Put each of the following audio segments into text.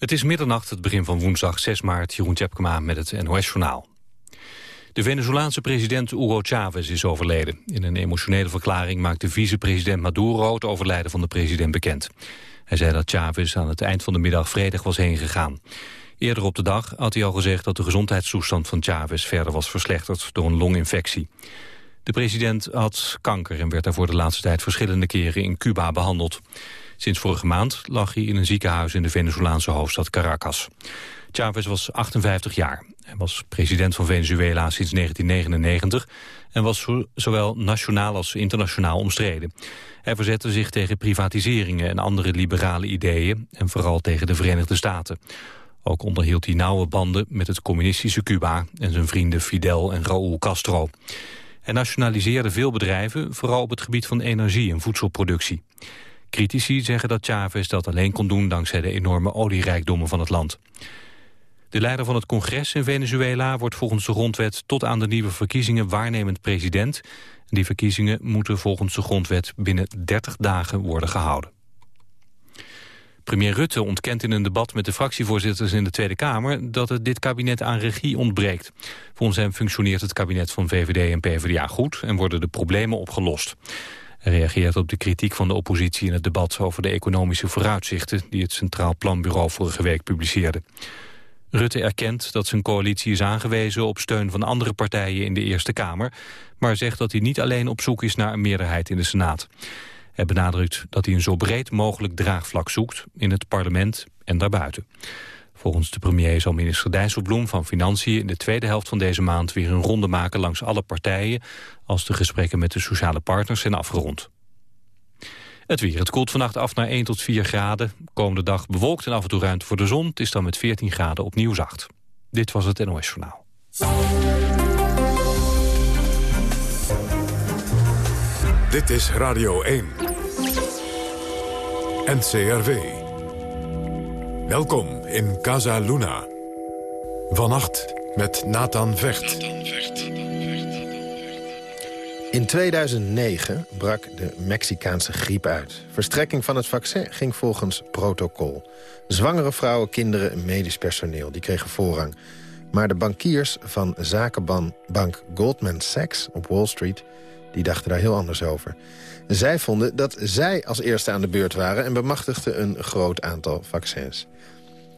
Het is middernacht, het begin van woensdag 6 maart. Jeroen Tjepkema met het NOS-journaal. De Venezolaanse president Hugo Chavez is overleden. In een emotionele verklaring maakte vicepresident Maduro het overlijden van de president bekend. Hij zei dat Chavez aan het eind van de middag vredig was heen gegaan. Eerder op de dag had hij al gezegd dat de gezondheidstoestand van Chavez verder was verslechterd door een longinfectie. De president had kanker en werd daarvoor de laatste tijd verschillende keren in Cuba behandeld. Sinds vorige maand lag hij in een ziekenhuis in de Venezolaanse hoofdstad Caracas. Chavez was 58 jaar. Hij was president van Venezuela sinds 1999 en was zowel nationaal als internationaal omstreden. Hij verzette zich tegen privatiseringen en andere liberale ideeën en vooral tegen de Verenigde Staten. Ook onderhield hij nauwe banden met het communistische Cuba en zijn vrienden Fidel en Raúl Castro. Hij nationaliseerde veel bedrijven, vooral op het gebied van energie en voedselproductie. Critici zeggen dat Chavez dat alleen kon doen dankzij de enorme olierijkdommen van het land. De leider van het congres in Venezuela wordt volgens de grondwet tot aan de nieuwe verkiezingen waarnemend president. Die verkiezingen moeten volgens de grondwet binnen 30 dagen worden gehouden. Premier Rutte ontkent in een debat met de fractievoorzitters in de Tweede Kamer dat het dit kabinet aan regie ontbreekt. Volgens hem functioneert het kabinet van VVD en PvdA goed en worden de problemen opgelost. Hij reageert op de kritiek van de oppositie in het debat over de economische vooruitzichten die het Centraal Planbureau vorige week publiceerde. Rutte erkent dat zijn coalitie is aangewezen op steun van andere partijen in de Eerste Kamer, maar zegt dat hij niet alleen op zoek is naar een meerderheid in de Senaat. Hij benadrukt dat hij een zo breed mogelijk draagvlak zoekt in het parlement en daarbuiten. Volgens de premier zal minister Dijsselbloem van Financiën in de tweede helft van deze maand weer een ronde maken langs alle partijen als de gesprekken met de sociale partners zijn afgerond. Het weer. Het koelt vannacht af naar 1 tot 4 graden. Komende dag bewolkt en af en toe ruimte voor de zon. Het is dan met 14 graden opnieuw zacht. Dit was het NOS Journaal. Dit is Radio 1. NCRV. Welkom in Casa Luna. Vannacht met Nathan Vecht. In 2009 brak de Mexicaanse griep uit. Verstrekking van het vaccin ging volgens protocol. Zwangere vrouwen, kinderen en medisch personeel die kregen voorrang. Maar de bankiers van zakenbank Goldman Sachs op Wall Street... die dachten daar heel anders over. Zij vonden dat zij als eerste aan de beurt waren... en bemachtigden een groot aantal vaccins.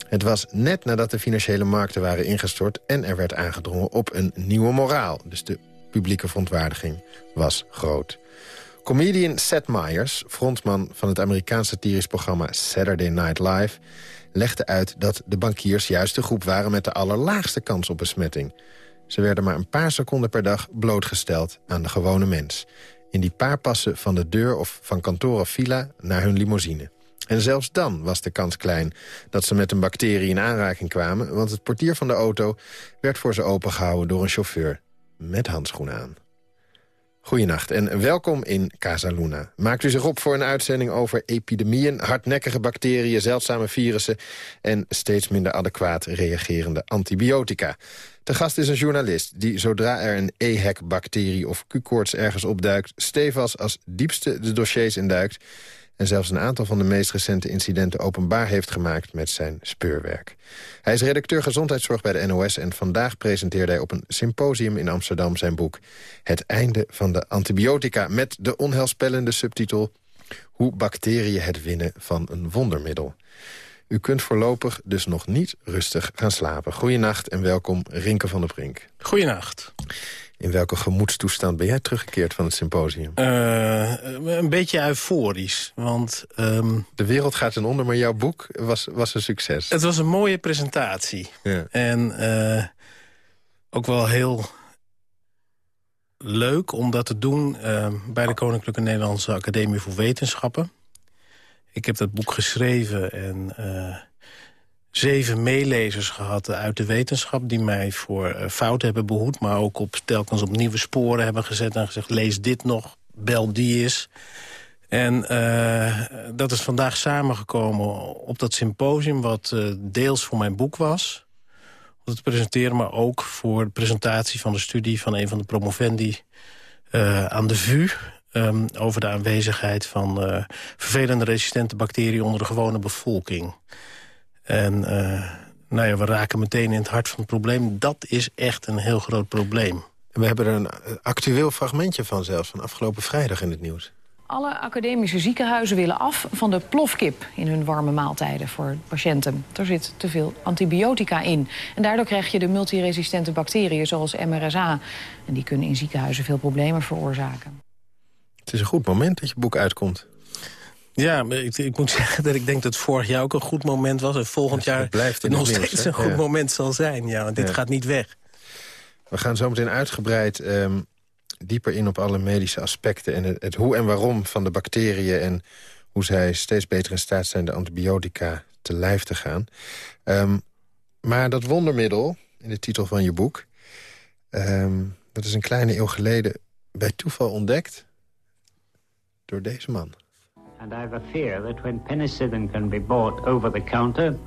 Het was net nadat de financiële markten waren ingestort... en er werd aangedrongen op een nieuwe moraal. Dus de publieke verontwaardiging was groot. Comedian Seth Meyers, frontman van het Amerikaanse satirisch programma Saturday Night Live... legde uit dat de bankiers juist de groep waren met de allerlaagste kans op besmetting. Ze werden maar een paar seconden per dag blootgesteld aan de gewone mens. In die paar passen van de deur of van kantoor of villa naar hun limousine. En zelfs dan was de kans klein dat ze met een bacterie in aanraking kwamen... want het portier van de auto werd voor ze opengehouden door een chauffeur met handschoenen aan. Goedenacht en welkom in Casa Luna. Maakt u zich op voor een uitzending over epidemieën, hardnekkige bacteriën, zeldzame virussen en steeds minder adequaat reagerende antibiotica. De gast is een journalist die zodra er een EHEC-bacterie of Q-koorts ergens opduikt, stevast als diepste de dossiers induikt en zelfs een aantal van de meest recente incidenten openbaar heeft gemaakt met zijn speurwerk. Hij is redacteur gezondheidszorg bij de NOS en vandaag presenteerde hij op een symposium in Amsterdam zijn boek Het einde van de antibiotica met de onheilspellende subtitel Hoe bacteriën het winnen van een wondermiddel. U kunt voorlopig dus nog niet rustig gaan slapen. Goeienacht en welkom Rinke van der Brink. Goeienacht. In welke gemoedstoestand ben jij teruggekeerd van het symposium? Uh, een beetje euforisch, want... Um, de wereld gaat ten onder, maar jouw boek was, was een succes. Het was een mooie presentatie. Ja. En uh, ook wel heel leuk om dat te doen uh, bij de Koninklijke Nederlandse Academie voor Wetenschappen. Ik heb dat boek geschreven en zeven meelezers gehad uit de wetenschap... die mij voor uh, fouten hebben behoed... maar ook op, telkens op nieuwe sporen hebben gezet en gezegd... lees dit nog, bel die is. En uh, dat is vandaag samengekomen op dat symposium... wat deels voor mijn boek was, om te presenteren... maar ook voor de presentatie van de studie van een van de promovendi... aan de VU, um, over de aanwezigheid van vervelende resistente bacteriën onder de gewone bevolking. En nou ja, we raken meteen in het hart van het probleem. Dat is echt een heel groot probleem. We hebben er een actueel fragmentje van zelfs, van afgelopen vrijdag in het nieuws. Alle academische ziekenhuizen willen af van de plofkip in hun warme maaltijden voor patiënten. Er zit te veel antibiotica in. En daardoor krijg je de multiresistente bacteriën zoals MRSA. En die kunnen in ziekenhuizen veel problemen veroorzaken. Het is een goed moment dat je boek uitkomt. Ja, ik, ik, moet zeggen dat ik denk dat vorig jaar ook een goed moment was. En volgend jaar blijft nog steeds een goed moment zal zijn. Ja, want dit gaat niet weg. We gaan zo meteen uitgebreid ehm, dieper in op alle medische aspecten... en het, hoe en waarom van de bacteriën... en hoe zij steeds beter in staat zijn de antibiotica te lijf te gaan. Ehm, maar dat wondermiddel, in de titel van je boek... Ehm, dat is een kleine eeuw geleden bij toeval ontdekt door deze man. And I have a fear that when penicillin can be bought over the counter...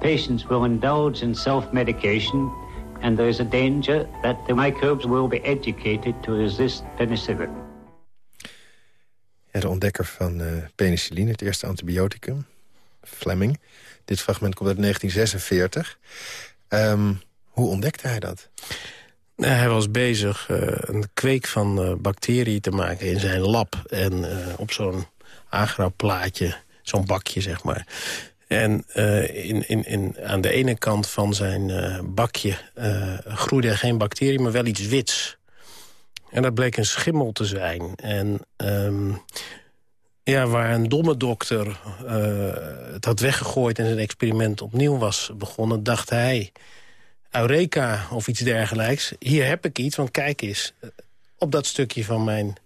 patients will indulge in self-medication and there is a danger that the microbes will be educated to resist penicillin. Ja, de ontdekker van uh, penicilline, het eerste antibioticum, Fleming. Dit fragment komt uit 1946. Um, hoe ontdekte hij dat? Hij was bezig uh, een kweek van uh, bacteriën te maken in zijn lab. En op zo'n agra-plaatje, zo'n bakje zeg maar... En in, in, in, aan de ene kant van zijn bakje groeide er geen bacterie, maar wel iets wits. En dat bleek een schimmel te zijn. En um, ja, waar een domme dokter het had weggegooid... en zijn experiment opnieuw was begonnen, dacht hij... Eureka of iets dergelijks. Hier heb ik iets, want kijk eens. Op dat stukje van mijn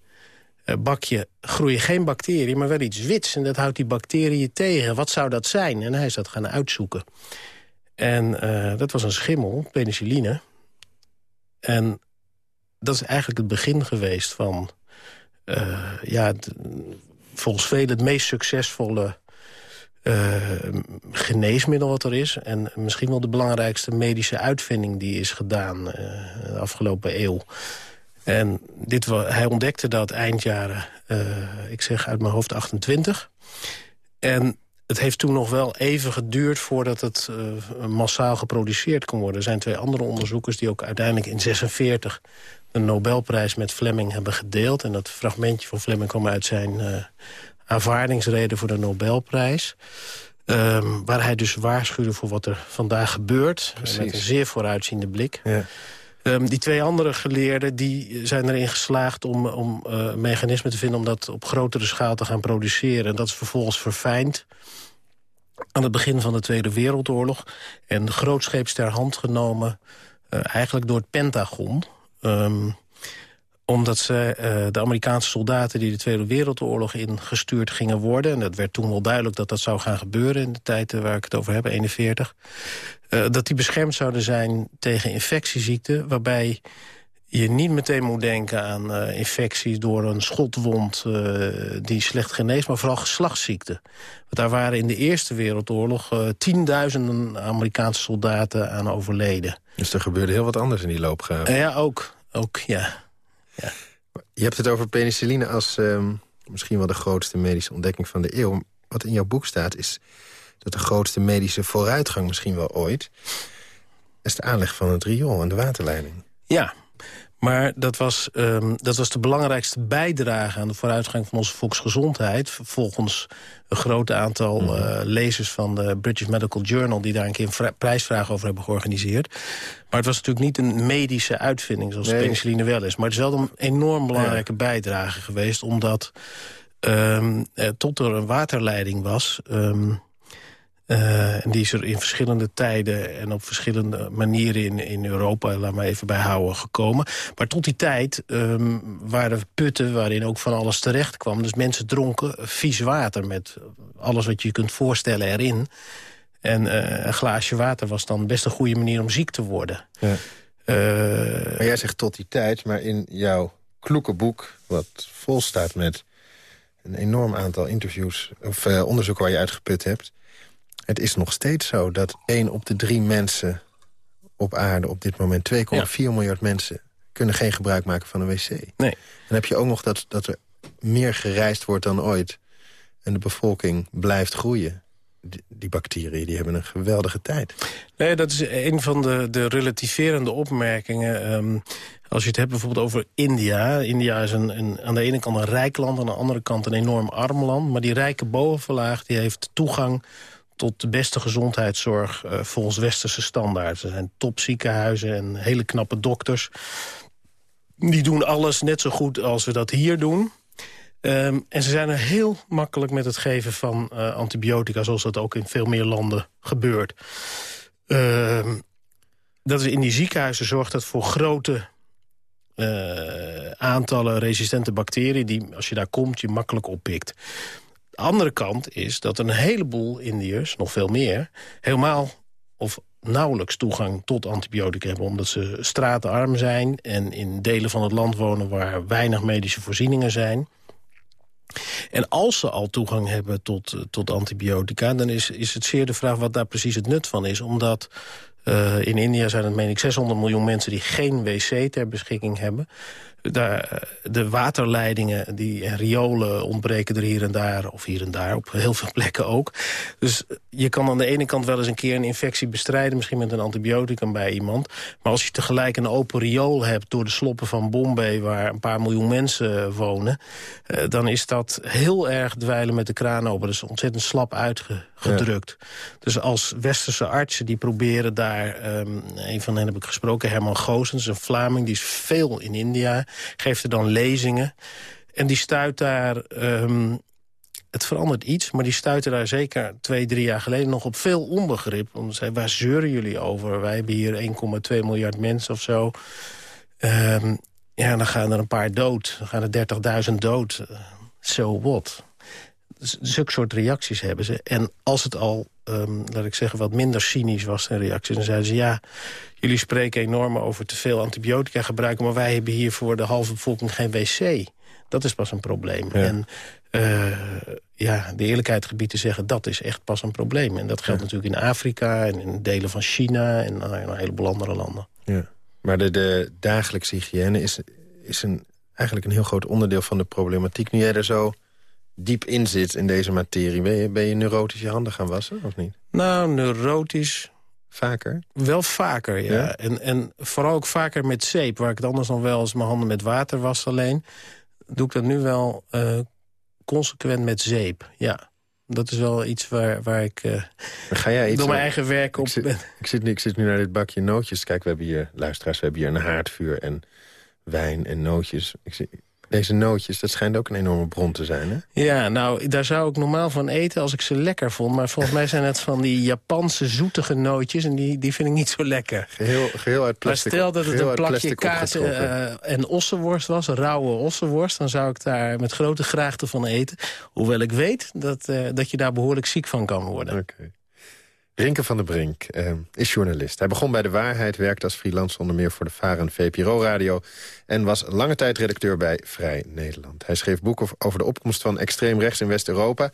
eh, bakje groeien geen bacteriën, maar wel iets wits. En dat houdt die bacteriën tegen. Wat zou dat zijn? En hij is dat gaan uitzoeken. En uh, dat was een schimmel, penicilline. En dat is eigenlijk het begin geweest van... Ja, volgens velen het meest succesvolle geneesmiddel wat er is. En misschien wel de belangrijkste medische uitvinding die is gedaan de afgelopen eeuw. En dit, hij ontdekte dat eind jaren, uh, ik zeg uit mijn hoofd 28. En het heeft toen nog wel even geduurd voordat het massaal geproduceerd kon worden. Er zijn twee andere onderzoekers die ook uiteindelijk in 46 de Nobelprijs met Fleming hebben gedeeld. En dat fragmentje van Fleming kwam uit zijn aanvaardingsreden voor de Nobelprijs. Um, waar hij dus waarschuwde voor wat er vandaag gebeurt. Met een zeer vooruitziende blik. Ja. Um, die twee andere geleerden die zijn erin geslaagd om, om uh, mechanismen te vinden... om dat op grotere schaal te gaan produceren. En dat is vervolgens verfijnd aan het begin van de Tweede Wereldoorlog. En grootscheeps ter hand genomen uh, eigenlijk door het Pentagon... Um, omdat ze, uh, de Amerikaanse soldaten die de Tweede Wereldoorlog ingestuurd gingen worden... en dat werd toen wel duidelijk dat dat zou gaan gebeuren... in de tijd waar ik het over heb, 41... Uh, dat die beschermd zouden zijn tegen infectieziekten... waarbij je niet meteen moet denken aan uh, infecties door een schotwond uh, die slecht geneest, maar vooral geslachtsziekten. Want daar waren in de Eerste Wereldoorlog uh, tienduizenden Amerikaanse soldaten aan overleden. Dus er gebeurde heel wat anders in die loopgraven? ja, ook. ook ja. Ja. Je hebt het over penicilline als um, misschien wel de grootste medische ontdekking van de eeuw. Wat in jouw boek staat is dat de grootste medische vooruitgang misschien wel ooit... is de aanleg van het riool en de waterleiding. Ja, maar dat was, um, dat was de belangrijkste bijdrage aan de vooruitgang van onze volksgezondheid. Volgens een groot aantal mm uh, lezers van de British Medical Journal... die daar een keer een prijsvraag over hebben georganiseerd. Maar het was natuurlijk niet een medische uitvinding zoals nee. penicilline wel is. Maar het is wel een enorm belangrijke ja. bijdrage geweest... omdat um, eh, tot er een waterleiding was... Um, uh, en die is er in verschillende tijden en op verschillende manieren in, in Europa, laat maar even bijhouden, gekomen. Maar tot die tijd um, waren putten waarin ook van alles terecht kwam. Dus mensen dronken vies water met alles wat je kunt voorstellen erin. En uh, een glaasje water was dan best een goede manier om ziek te worden. Ja. Uh, maar jij zegt tot die tijd, maar in jouw kloeke boek... wat vol staat met een enorm aantal interviews of onderzoeken waar je uitgeput hebt het is nog steeds zo dat één op de drie mensen op aarde op dit moment... 2,4 ja. miljard mensen kunnen geen gebruik maken van een wc. Nee. Dan heb je ook nog dat, dat er meer gereisd wordt dan ooit... en de bevolking blijft groeien. die, bacteriën die hebben een geweldige tijd. Nee, dat is een van de, de relativerende opmerkingen. Um, als je het hebt bijvoorbeeld over India. India is een, een, aan de ene kant een rijk land, aan de andere kant een enorm arm land. Maar die rijke bovenlaag die heeft toegang tot de beste gezondheidszorg uh, volgens westerse standaarden. Er zijn topziekenhuizen en hele knappe dokters. Die doen alles net zo goed als we dat hier doen. Um, en ze zijn er heel makkelijk met het geven van uh, antibiotica... zoals dat ook in veel meer landen gebeurt. Um, dat is in die ziekenhuizen zorgt dat voor grote uh, aantallen resistente bacteriën... die als je daar komt je makkelijk oppikt. De andere kant is dat een heleboel Indiërs, nog veel meer... helemaal of nauwelijks toegang tot antibiotica hebben... omdat ze stratenarm zijn en in delen van het land wonen... waar weinig medische voorzieningen zijn... En als ze al toegang hebben tot, tot antibiotica... dan is, is het zeer de vraag wat daar precies het nut van is. Omdat uh, in India zijn het, meen ik, 600 miljoen mensen... die geen wc ter beschikking hebben daar, de waterleidingen die, en riolen ontbreken er hier en daar. Of hier en daar, op heel veel plekken ook. Dus je kan aan de ene kant wel eens een keer een infectie bestrijden... misschien met een antibioticum bij iemand. Maar als je tegelijk een open riool hebt door de sloppen van Bombay... waar een paar miljoen mensen wonen... Eh, dan is dat heel erg dweilen met de kraan open. Dat is ontzettend slap uitgedrukt. Dus als westerse artsen die proberen daar... Um, een van hen heb ik gesproken, Herman Goosens, een Vlaming... die is veel in India geeft er dan lezingen. En die stuit daar... Um, het verandert iets, maar die stuiten daar zeker twee, drie jaar geleden nog op veel onbegrip. Omdat zei, waar zeuren jullie over? Wij hebben hier 1,2 miljard mensen of zo. Um, ja, dan gaan er een paar dood. Dan gaan er 30.000 dood. So what? Zulke soort reacties hebben ze. En als het al, um, laat ik zeggen, wat minder cynisch was, een reactie... dan zeiden ze, ja, jullie spreken enorm over te veel antibiotica gebruiken... maar wij hebben hier voor de halve bevolking geen wc. Dat is pas een probleem. En uh, ja, de eerlijkheid gebied te zeggen, dat is echt pas een probleem. En dat geldt natuurlijk in Afrika en in delen van China... en in een heleboel andere landen. Ja. Maar de, de dagelijkse hygiëne is, is een, eigenlijk een heel groot onderdeel van de problematiek. Nu jij er zo diep in zit in deze materie... ben je, ben je neurotisch je handen gaan wassen, of niet? Nou, neurotisch... Vaker? Wel vaker, ja. En, en vooral ook vaker met zeep. Waar ik het anders dan wel eens mijn handen met water was alleen... doe ik dat nu wel uh, consequent met zeep, ja. Dat is wel iets waar, waar ik uh, Ga jij iets door mijn eigen werk op ik zit, Ik zit, nu, ik zit nu naar dit bakje nootjes. Kijk, we hebben hier, luisteraars, we hebben hier een haardvuur en wijn en nootjes. Ik, zie, deze nootjes, dat schijnt ook een enorme bron te zijn, hè? Ja, nou, daar zou ik normaal van eten als ik ze lekker vond. Maar volgens mij zijn het van die Japanse zoetige nootjes... en die, die vind ik niet zo lekker. Geheel, geheel uit plastic Maar stel dat het een plakje kaas uh, en ossenworst was, rauwe ossenworst... dan zou ik daar met grote graagte van eten. Hoewel ik weet dat, uh, dat je daar behoorlijk ziek van kan worden. Oké. Rinke van der Brink uh, is journalist. Hij begon bij De Waarheid, werkte als freelance onder meer voor de Varen VPRO-radio... en was lange tijd redacteur bij Vrij Nederland. Hij schreef boeken over de opkomst van extreem rechts in West-Europa.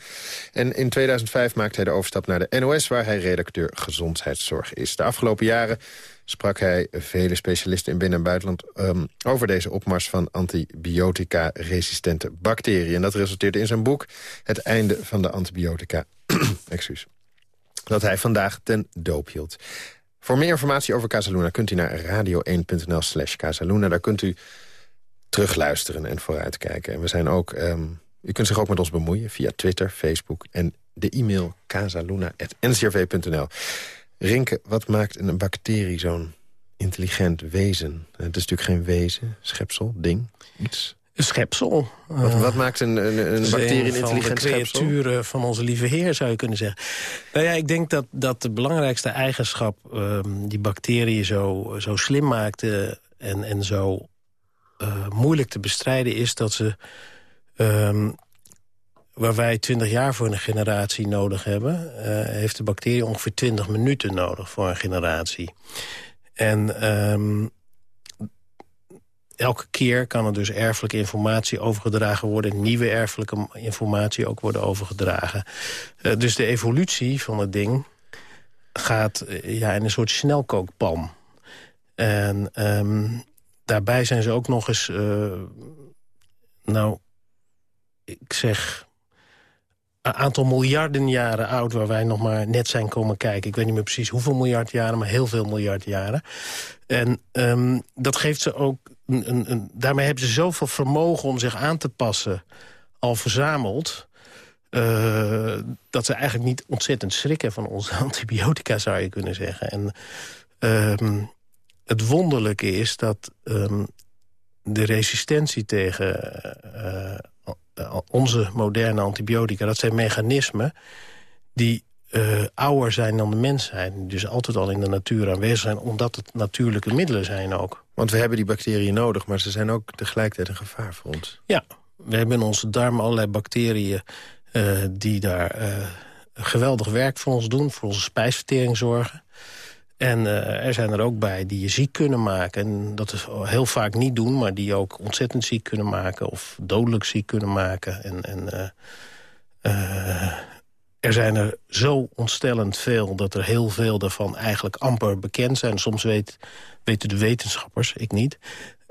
En in 2005 maakte hij de overstap naar de NOS... waar hij redacteur gezondheidszorg is. De afgelopen jaren sprak hij vele specialisten in binnen- en buitenland... Um, over deze opmars van antibiotica-resistente bacteriën. En dat resulteerde in zijn boek Het einde van de antibiotica. Excuus dat hij vandaag ten doop hield. Voor meer informatie over Casaluna kunt u naar radio1.nl slash Casaluna. Daar kunt u terugluisteren en vooruitkijken. En we zijn ook, um, u kunt zich ook met ons bemoeien via Twitter, Facebook... en de e-mail casaluna.ncrv.nl. Rinke, wat maakt een bacterie zo'n intelligent wezen? Het is natuurlijk geen wezen, schepsel, ding, iets. Een schepsel. Wat, wat maakt een, een, een bacterie een intelligent schepsel? creaturen van onze lieve heer, zou je kunnen zeggen. Nou ja, ik denk dat, dat de belangrijkste eigenschap... Um, die bacteriën zo, zo slim maakte en, en zo uh, moeilijk te bestrijden... is dat ze... Um, waar wij 20 jaar voor een generatie nodig hebben... Uh, heeft de bacterie ongeveer 20 minuten nodig voor een generatie. En um, elke keer kan er dus erfelijke informatie overgedragen worden. Nieuwe erfelijke informatie ook worden overgedragen. Uh, dus de evolutie van het ding gaat uh, ja, in een soort snelkookpan. En um, daarbij zijn ze ook nog eens... Uh, nou, ik zeg aantal miljarden jaren oud... waar wij nog maar net zijn komen kijken. Ik weet niet meer precies hoeveel miljard jaren, maar heel veel miljard jaren. En um, dat geeft ze ook... Daarmee hebben ze zoveel vermogen om zich aan te passen al verzameld... Uh, dat ze eigenlijk niet ontzettend schrikken van onze antibiotica, zou je kunnen zeggen. En um, het wonderlijke is dat um, de resistentie tegen uh, onze moderne antibiotica... dat zijn mechanismen die ouder zijn dan de mensheid. Dus altijd al in de natuur aanwezig zijn, omdat het natuurlijke middelen zijn ook. Want we hebben die bacteriën nodig, maar ze zijn ook tegelijkertijd een gevaar voor ons. Ja, we hebben in onze darm allerlei bacteriën uh, die daar uh, geweldig werk voor ons doen... voor onze spijsvertering zorgen. En uh, er zijn er ook bij die je ziek kunnen maken. En dat is heel vaak niet doen, maar die ook ontzettend ziek kunnen maken... of dodelijk ziek kunnen maken. En, en er zijn er zo ontstellend veel dat er heel veel daarvan eigenlijk amper bekend zijn. Soms weet, weten de wetenschappers, ik niet,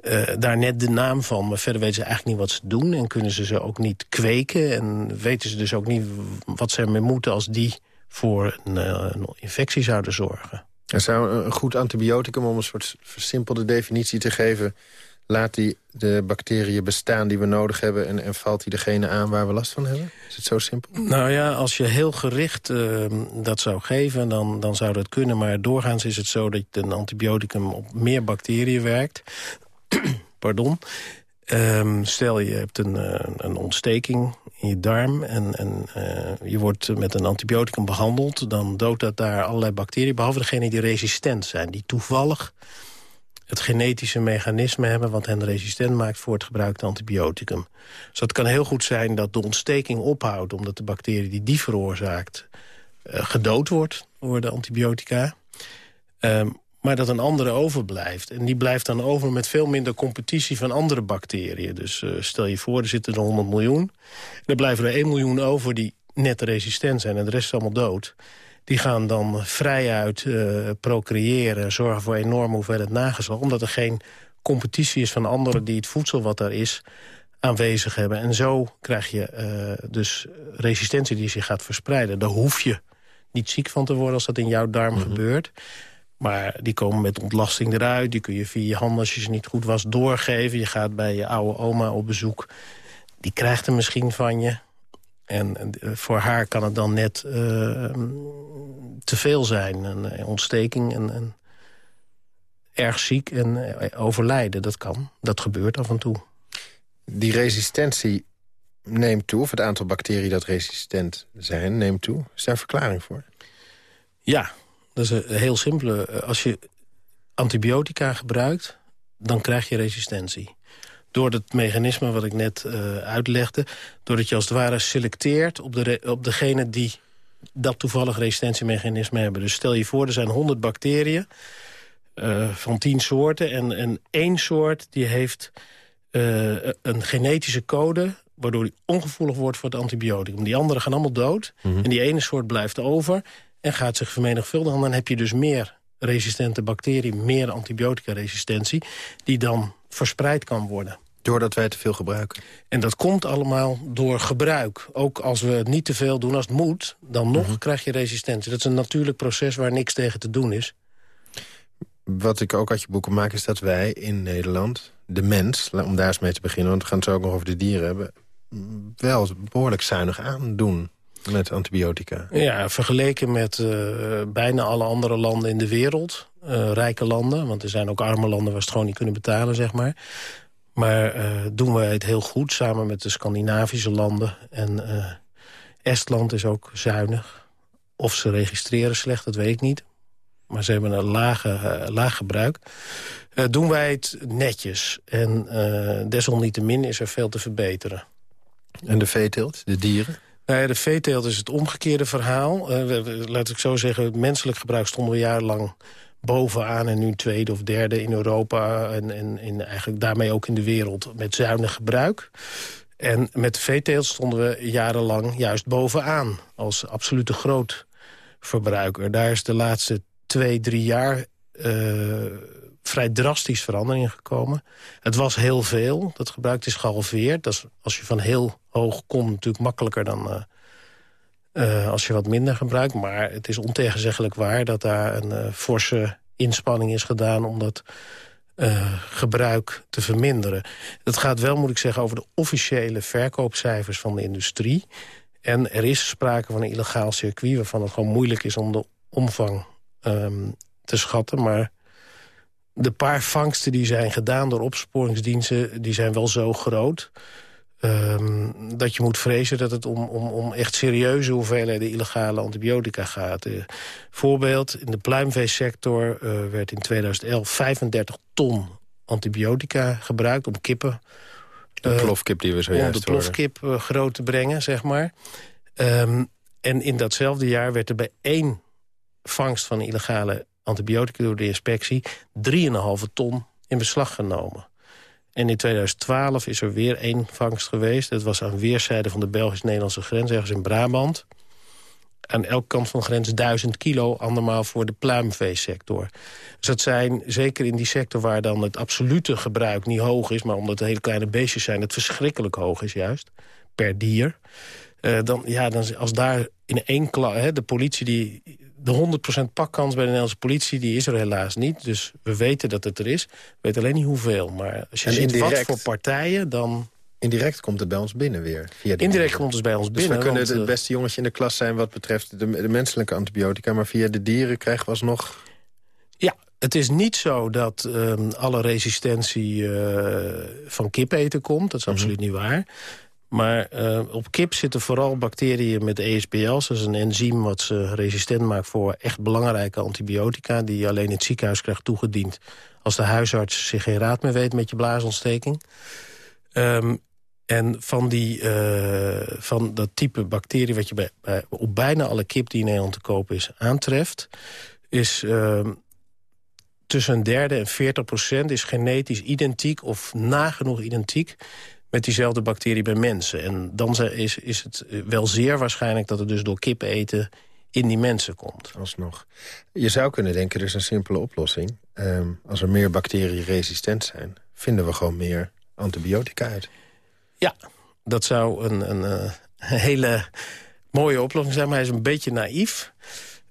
uh, daar net de naam van. Maar verder weten ze eigenlijk niet wat ze doen. En kunnen ze ze ook niet kweken. En weten ze dus ook niet wat ze ermee moeten als die voor een, uh, een infectie zouden zorgen. Er zou een goed antibioticum, om een soort versimpelde definitie te geven... laat die de bacteriën bestaan die we nodig hebben... en, en valt die degene aan waar we last van hebben? Is het zo simpel? Nou ja, als je heel gericht uh, dat zou geven, dan, dan zou dat kunnen. Maar doorgaans is het zo dat een antibioticum op meer bacteriën werkt. Pardon. Um, stel je hebt een, uh, een ontsteking in je darm en, en uh, je wordt met een antibioticum behandeld... dan doodt dat daar allerlei bacteriën, behalve degene die resistent zijn... die toevallig het genetische mechanisme hebben... wat hen resistent maakt voor het gebruikte antibioticum. Dus het kan heel goed zijn dat de ontsteking ophoudt... omdat de bacterie die die veroorzaakt uh, gedood wordt door de antibiotica... Um, maar dat een andere overblijft. En die blijft dan over met veel minder competitie van andere bacteriën. Dus uh, stel je voor, er zitten er 100 miljoen. Er blijven er 1 miljoen over die net resistent zijn en de rest is allemaal dood. Die gaan dan vrijuit uh, procreëren, zorgen voor enorme hoeveelheid nageslacht. Omdat er geen competitie is van anderen die het voedsel wat daar is aanwezig hebben. En zo krijg je uh, dus resistentie die zich gaat verspreiden. Daar hoef je niet ziek van te worden als dat in jouw darm mm -hmm. gebeurt. Maar die komen met ontlasting eruit. Die kun je via je handen, als je ze niet goed was, doorgeven. Je gaat bij je oude oma op bezoek. Die krijgt er misschien van je. En voor haar kan het dan net uh, te veel zijn. Een ontsteking en, en erg ziek en overlijden. Dat kan. Dat gebeurt af en toe. Die resistentie neemt toe, of het aantal bacteriën dat resistent zijn neemt toe. Is daar een verklaring voor? Ja, dat is een heel simpele. Als je antibiotica gebruikt, dan krijg je resistentie. Door het mechanisme wat ik net uh, uitlegde... doordat je als het ware selecteert op, de, op degene die dat toevallig resistentiemechanisme hebben. Dus stel je voor, er zijn 100 bacteriën uh, van 10 soorten... en, en één soort die heeft uh, een genetische code waardoor die ongevoelig wordt voor het antibioticum. Die anderen gaan allemaal dood mm -hmm. en die ene soort blijft over en gaat zich vermenigvuldigen. Dan heb je dus meer resistente bacteriën, meer antibiotica-resistentie... die dan verspreid kan worden. Doordat wij te veel gebruiken. En dat komt allemaal door gebruik. Ook als we het niet te veel doen als het moet, dan nog mm -hmm. krijg je resistentie. Dat is een natuurlijk proces waar niks tegen te doen is. Wat ik ook uit je boeken maak is dat wij in Nederland, de mens... om daar eens mee te beginnen, want we gaan het zo ook nog over de dieren hebben... wel behoorlijk zuinig aandoen met antibiotica? Ja, vergeleken met uh, bijna alle andere landen in de wereld. Uh, rijke landen, want er zijn ook arme landen waar ze het gewoon niet kunnen betalen, zeg maar. Maar uh, doen wij het heel goed samen met de Scandinavische landen. En Estland is ook zuinig. Of ze registreren slecht, dat weet ik niet. Maar ze hebben een lage, laag gebruik. doen wij het netjes. En desalniettemin is er veel te verbeteren. En de veeteelt, de dieren? Nou ja, de veeteelt is het omgekeerde verhaal. Uh, laat ik zo zeggen, menselijk gebruik stonden we jarenlang bovenaan... en nu tweede of derde in Europa en, en, en eigenlijk daarmee ook in de wereld... met zuinig gebruik. En met de veeteelt stonden we jarenlang juist bovenaan... als absolute grootverbruiker. Daar is de laatste twee, drie jaar... Uh, vrij drastisch verandering gekomen. Het was heel veel. Dat gebruik is gehalveerd. Dat is, als je van heel hoog komt natuurlijk makkelijker dan, uh, als je wat minder gebruikt. Maar het is ontegenzeggelijk waar dat daar een forse inspanning is gedaan... om dat gebruik te verminderen. Dat gaat wel, moet ik zeggen, over de officiële verkoopcijfers van de industrie. En er is sprake van een illegaal circuit... waarvan het gewoon moeilijk is om de omvang um, te schatten. Maar de paar vangsten die zijn gedaan door opsporingsdiensten... die zijn wel zo groot... Um, dat je moet vrezen dat het om, om, om echt serieuze hoeveelheden illegale antibiotica gaat. Uh, voorbeeld, in de pluimveesector uh, werd in 2011 35 ton antibiotica gebruikt om kippen... De uh, plofkip die we zojuist Om de plofkip groot te brengen, zeg maar. Um, en in datzelfde jaar werd er bij één vangst van illegale antibiotica door de inspectie 3,5 ton in beslag genomen. En in 2012 is er weer één vangst geweest. Dat was aan weerszijden van de Belgisch-Nederlandse grens, ergens in Brabant. Aan elke kant van de grens 1000 kilo, andermaal voor de pluimveesector. Dus dat zijn, zeker in die sector waar dan het absolute gebruik niet hoog is... maar omdat het hele kleine beestjes zijn, het verschrikkelijk hoog is juist, per dier... Uh, dan, ja, dan, als daar in één klap... de politie die de 100% pakkans bij de Nederlandse politie, die is er helaas niet. Dus we weten dat het er is. We weten alleen niet hoeveel. Maar als je ziet wat voor partijen, dan... Indirect komt het bij ons binnen weer. Via Indirect komt het bij ons binnen. Dus we kunnen het eh, beste jongetje in de klas zijn wat betreft de, de menselijke antibiotica. Maar via de dieren krijgen we alsnog... Ja, het is niet zo dat um, alle resistentie uh, van kip eten komt. Dat is absoluut mm -hmm. niet waar. Maar uh, op kip zitten vooral bacteriën met ESBL's. Dat is een enzym wat ze resistent maakt voor echt belangrijke antibiotica... die je alleen in het ziekenhuis krijgt toegediend... als de huisarts zich geen raad meer weet met je blaasontsteking. Um, en van, die, uh, van dat type bacterie wat je bij, bij, op bijna alle kip die in Nederland te kopen is aantreft... is uh, tussen een derde en 40 procent is genetisch identiek of nagenoeg identiek met diezelfde bacterie bij mensen. En dan is, is het wel zeer waarschijnlijk dat het dus door kip eten in die mensen komt. Alsnog. Je zou kunnen denken, er is een simpele oplossing. Um, als er meer bacteriën resistent zijn, vinden we gewoon meer antibiotica uit. Ja, dat zou een, een, een hele mooie oplossing zijn, maar hij is een beetje naïef.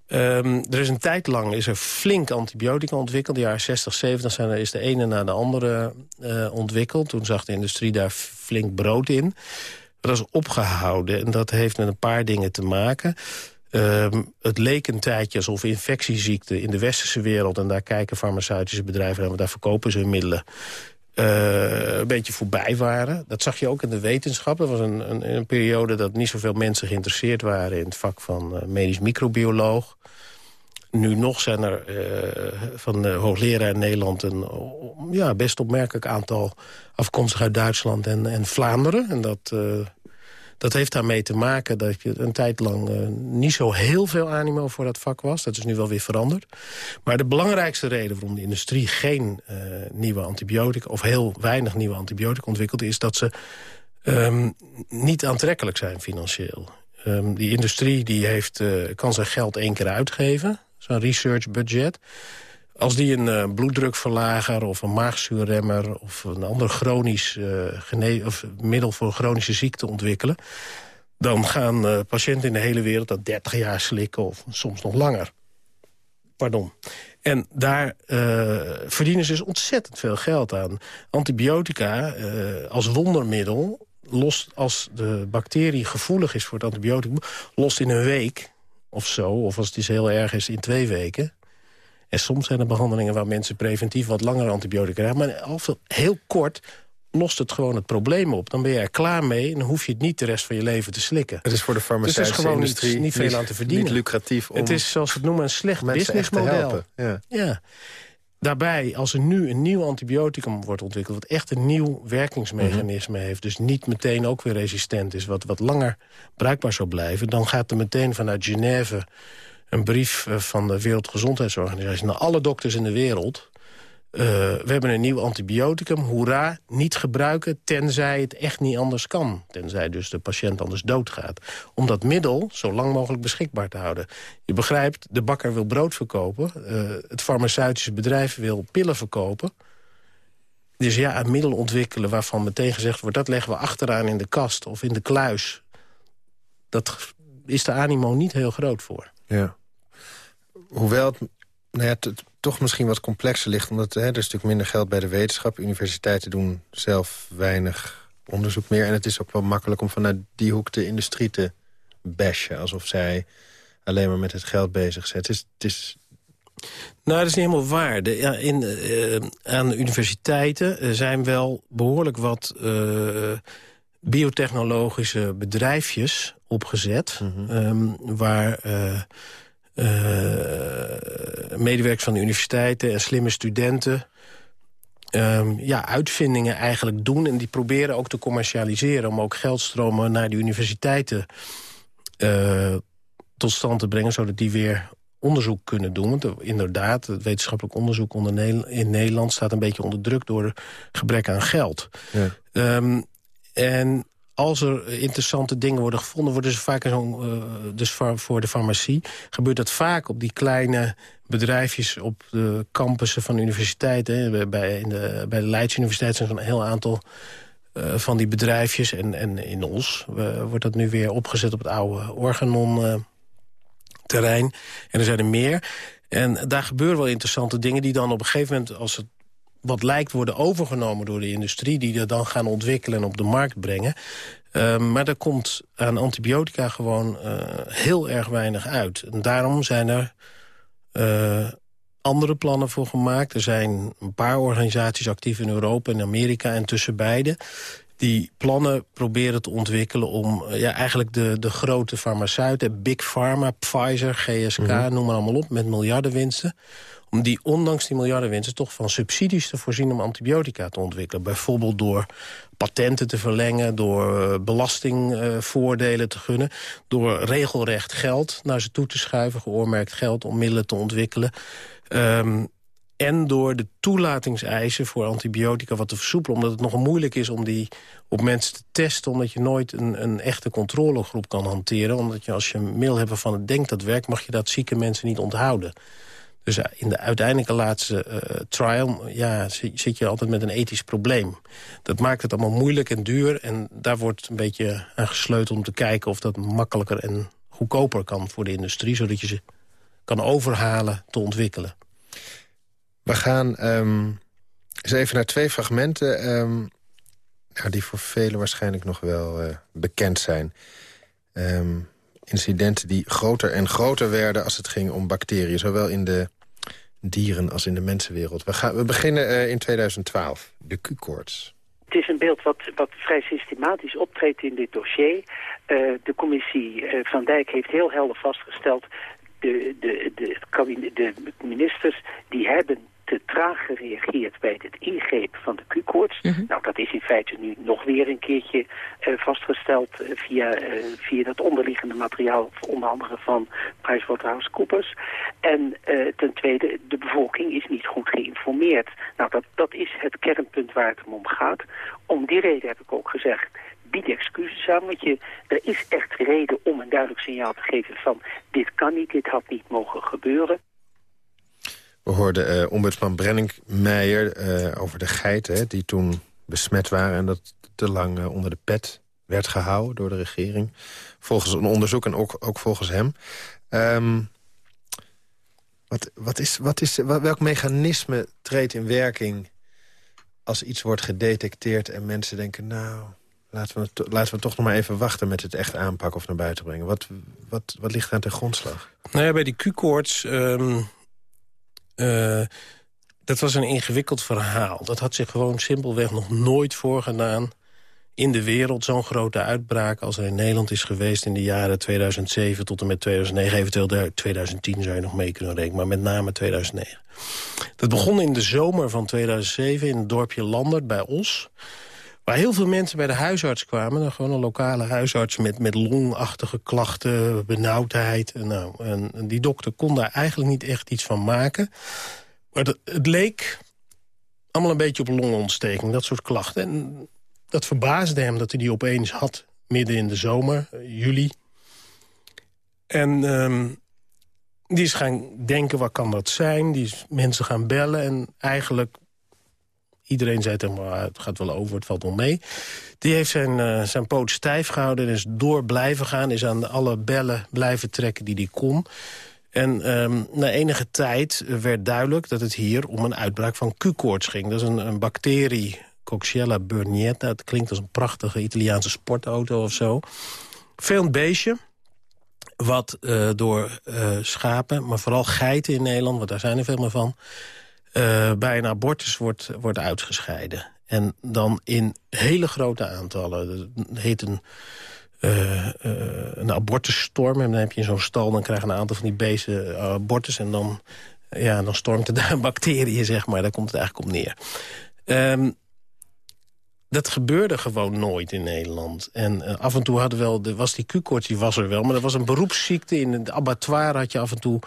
Um, er is een tijd lang is er flink antibiotica ontwikkeld. De jaren 60, 70 zijn er is de ene na de andere uh, ontwikkeld. Toen zag de industrie daar flink brood in. Dat is opgehouden en dat heeft met een paar dingen te maken. Um, het leek een tijdje alsof infectieziekten in de westerse wereld... en daar kijken farmaceutische bedrijven naar, want daar verkopen ze hun middelen... Uh, een beetje voorbij waren. Dat zag je ook in de wetenschap. Er was een, een, een periode dat niet zoveel mensen geïnteresseerd waren... in het vak van uh, medisch microbioloog. Nu nog zijn er uh, van de hoogleraar in Nederland... een ja, best opmerkelijk aantal afkomstig uit Duitsland en, en Vlaanderen. En dat, dat heeft daarmee te maken dat je een tijd lang uh, niet zo heel veel animo voor dat vak was. Dat is nu wel weer veranderd. Maar de belangrijkste reden waarom de industrie geen uh, nieuwe antibiotica... of heel weinig nieuwe antibiotica ontwikkelt... is dat ze um, niet aantrekkelijk zijn financieel. Um, die industrie die heeft, uh, kan zijn geld één keer uitgeven. Zo'n research budget. Als die een uh, bloeddrukverlager of een maagzuurremmer... of een ander chronisch uh, of middel voor chronische ziekte ontwikkelen... dan gaan uh, patiënten in de hele wereld dat 30 jaar slikken... of soms nog langer. Pardon. En daar verdienen ze dus ontzettend veel geld aan. Antibiotica als wondermiddel... lost als de bacterie gevoelig is voor het antibioticum... lost in een week of zo, of als het is heel erg is in twee weken en soms zijn er behandelingen waar mensen preventief wat langer antibiotica krijgen. Maar al heel kort lost het gewoon het probleem op. Dan ben je er klaar mee en dan hoef je het niet de rest van je leven te slikken. Het is voor de farmaceutische dus gewoon industrie niet, niet veel aan te verdienen. Niet lucratief om Het is, zoals we het noemen, een slecht businessmodel. Ja. ja. Daarbij, als er nu een nieuw antibioticum wordt ontwikkeld... wat echt een nieuw werkingsmechanisme mhm. heeft... dus niet meteen ook weer resistent is... wat, wat langer bruikbaar zou blijven... dan gaat er meteen vanuit Genève een brief eh, van de Wereldgezondheidsorganisatie... naar alle dokters in de wereld. Uh, we hebben een nieuw antibioticum, hoera, niet gebruiken... tenzij het echt niet anders kan. Tenzij dus de patiënt anders doodgaat. Om dat middel zo lang mogelijk beschikbaar te houden. Je begrijpt, de bakker wil brood verkopen. Uh, het farmaceutische bedrijf wil pillen verkopen. Dus ja, een middel ontwikkelen waarvan meteen gezegd wordt... dat leggen we achteraan in de kast of in de kluis. Dat is de animo niet heel groot voor. Ja. Hoewel het, nou ja, het, toch misschien wat complexer ligt... omdat hè, er is natuurlijk minder geld bij de wetenschap. Universiteiten doen zelf weinig onderzoek meer. En het is ook wel makkelijk om vanuit die hoek de industrie te bashen. Alsof zij alleen maar met het geld bezig zijn. Het is, het is nou, dat is niet helemaal waar. Ja, in, uh, aan universiteiten eh, zijn wel behoorlijk wat uh, biotechnologische bedrijfjes opgezet... Um, waar uh, medewerkers van de universiteiten en slimme studenten... Um, ja, uitvindingen eigenlijk doen. En die proberen ook te commercialiseren... om ook geldstromen naar de universiteiten tot stand te brengen... zodat die weer onderzoek kunnen doen. Want inderdaad, het wetenschappelijk onderzoek onder in Nederland... staat een beetje onder druk door gebrek aan geld. Ja. Um, en als er interessante dingen worden gevonden... worden ze vaak zo, uh, dus voor de farmacie... gebeurt dat vaak op die kleine bedrijfjes op de campussen van universiteiten. Bij, in de, bij de Leids Universiteit zijn zo'n heel aantal... Uh, van die bedrijfjes. En, en in uh, wordt dat nu weer opgezet op het oude Organon terrein. En er zijn er meer. En daar gebeuren wel interessante dingen die dan op een gegeven moment... als het wat lijkt worden overgenomen door de industrie... die dat dan gaan ontwikkelen en op de markt brengen. Uh, maar er komt aan antibiotica gewoon uh, heel erg weinig uit. En daarom zijn er uh, andere plannen voor gemaakt. Er zijn een paar organisaties actief in Europa en Amerika en tussen beide die plannen proberen te ontwikkelen om eh, ja, eigenlijk de, de grote farmaceuten... Big Pharma, Pfizer, GSK, mhm. noem maar allemaal op, met miljardenwinsten... om die ondanks die miljardenwinsten toch van subsidies te voorzien... om antibiotica te ontwikkelen. Bijvoorbeeld door patenten te verlengen, door eh, belastingvoordelen te gunnen... door regelrecht geld naar ze toe te schuiven, geoormerkt geld... om middelen te ontwikkelen... Um, en door de toelatingseisen voor antibiotica wat te versoepelen. Omdat het nog moeilijk is om die op mensen te testen... omdat je nooit een, een echte controlegroep kan hanteren. Omdat je als je een middel hebt waarvan het denkt dat werkt... mag je dat zieke mensen niet onthouden. Dus in de uiteindelijke laatste uh, trial ja, zit je altijd met een ethisch probleem. Dat maakt het allemaal moeilijk en duur. En daar wordt een beetje aan gesleuteld om te kijken... of dat makkelijker en goedkoper kan voor de industrie... zodat je ze kan overhalen te ontwikkelen. We gaan um, eens even naar twee fragmenten... Nou, die voor velen waarschijnlijk nog wel uh, bekend zijn. Um, incidenten die groter en groter werden als het ging om bacteriën. Zowel in de dieren als in de mensenwereld. We, gaan, we beginnen uh, in 2012, de Q-koorts. Het is een beeld wat, wat vrij systematisch optreedt in dit dossier. Uh, de commissie Van Dijk heeft heel helder vastgesteld... De, de, de, de ministers die hebben te traag gereageerd bij het ingreep van de Q-koorts. Mhm. Nou, dat is in feite nu nog weer een keertje uh, vastgesteld uh, via, uh, via dat onderliggende materiaal, onder andere van PricewaterhouseCoopers. En ten tweede, de bevolking is niet goed geïnformeerd. Nou, dat, dat is het kernpunt waar het om gaat. Om die reden heb ik ook gezegd, bied excuses aan, want je, er is echt reden om een duidelijk signaal te geven van dit kan niet, dit had niet mogen gebeuren. We hoorden uh, ombudsman Brenningmeijer uh, over de geiten... die toen besmet waren en dat te lang uh, onder de pet werd gehouden door de regering. Volgens een onderzoek en ook, ook volgens hem. Um, wat, wat is, wat is, welk mechanisme treedt in werking als iets wordt gedetecteerd... en mensen denken, nou, laten we, laten we toch nog maar even wachten... met het echt aanpakken of naar buiten brengen. Wat, wat, wat ligt aan ten grondslag? Nou ja, bij die Q-koorts... Um uh, dat was een ingewikkeld verhaal. Dat had zich gewoon simpelweg nog nooit voorgedaan in de wereld zo'n grote uitbraak als er in Nederland is geweest... in de jaren 2007 tot en met 2009. Eventueel 2010 zou je nog mee kunnen rekenen, maar met name 2009. Dat begon in de zomer van 2007 in het dorpje Landert bij Os... waar heel veel mensen bij de huisarts kwamen. Gewoon een lokale huisarts met, met longachtige klachten, benauwdheid. En, nou, en, die dokter kon daar eigenlijk niet echt iets van maken... Maar het, leek allemaal een beetje op longontsteking, dat soort klachten. En dat verbaasde hem dat hij die opeens had midden in de zomer, juli. En um, die is gaan denken, wat kan dat zijn? Die is mensen gaan bellen en eigenlijk iedereen zei tegen me, het gaat wel over, het valt wel mee. Die heeft zijn, zijn poot stijf gehouden en is door blijven gaan. Is aan alle bellen blijven trekken die hij kon. En um, na enige tijd werd duidelijk dat het hier om een uitbraak van Q-koorts ging. Dat is een, een bacterie, Coxiella burnietta. Het klinkt als een prachtige Italiaanse sportauto of zo. Veel beestje, wat uh, door uh, schapen, maar vooral geiten in Nederland... want daar zijn er veel meer van... Uh, bij een abortus wordt, wordt uitgescheiden. En dan in hele grote aantallen. Dat heet een uh, uh, een abortusstorm. En dan heb je zo'n stal, dan krijgen een aantal van die beesten abortus. En dan, ja, dan stormt er daar bacteriën, zeg maar. Daar komt het eigenlijk op neer. Um, dat gebeurde gewoon nooit in Nederland. En af en toe hadden wel, de, was die Q-koorts, die was er wel. Maar dat was een beroepsziekte. In het abattoir had je af en toe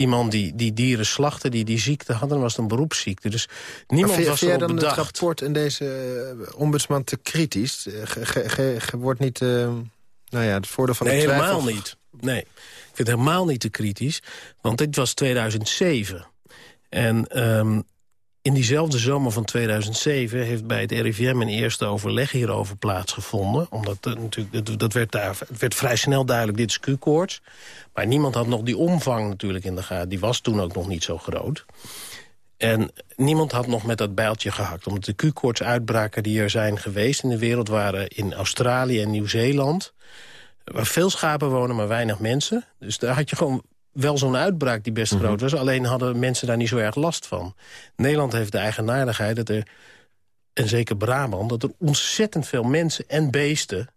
iemand die, die dieren slachtte, die die ziekte hadden, dan was het een beroepsziekte. Dus niemand vind, was vind erop jij dan bedacht. het rapport en deze ombudsman te kritisch? Je wordt niet... Uh nou ja, het voordeel van nee, de twijfel... helemaal niet. Nee, ik vind het helemaal niet te kritisch. Want dit was 2007. En um, in diezelfde zomer van 2007 heeft bij het RIVM een eerste overleg hierover plaatsgevonden. Omdat uh, natuurlijk, dat werd, daar, het werd vrij snel duidelijk, dit is Q-koorts. Maar niemand had nog die omvang natuurlijk in de gaten. Die was toen ook nog niet zo groot. En niemand had nog met dat bijltje gehakt. Omdat de Q-koorts-uitbraken die er zijn geweest in de wereld... waren in Australië en Nieuw-Zeeland. Waar veel schapen wonen, maar weinig mensen. Dus daar had je gewoon wel zo'n uitbraak die best groot was. Alleen hadden mensen daar niet zo erg last van. Nederland heeft de eigenaardigheid dat er... en zeker Brabant, dat er ontzettend veel mensen en beesten...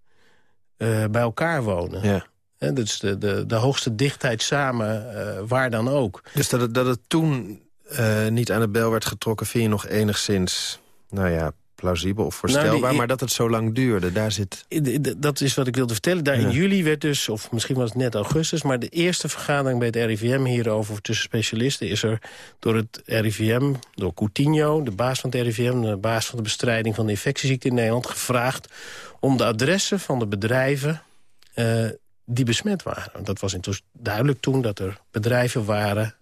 Uh, bij elkaar wonen. Ja. En dus de, de, de hoogste dichtheid samen, uh, waar dan ook. Dus dat het, dat het toen uh, niet aan de bel werd getrokken... vind je nog enigszins, nou ja, plausibel of voorstelbaar... Nou, die, maar dat het zo lang duurde, daar zit... Dat is wat ik wilde vertellen. Daar ja. in juli werd dus, of misschien was het net augustus... maar de eerste vergadering bij het RIVM hierover tussen specialisten... is er door het RIVM, door Coutinho, de baas van het RIVM... de baas van de bestrijding van de infectieziekte in Nederland... gevraagd om de adressen van de bedrijven... Uh, die besmet waren. Dat was intussen duidelijk toen dat er bedrijven waren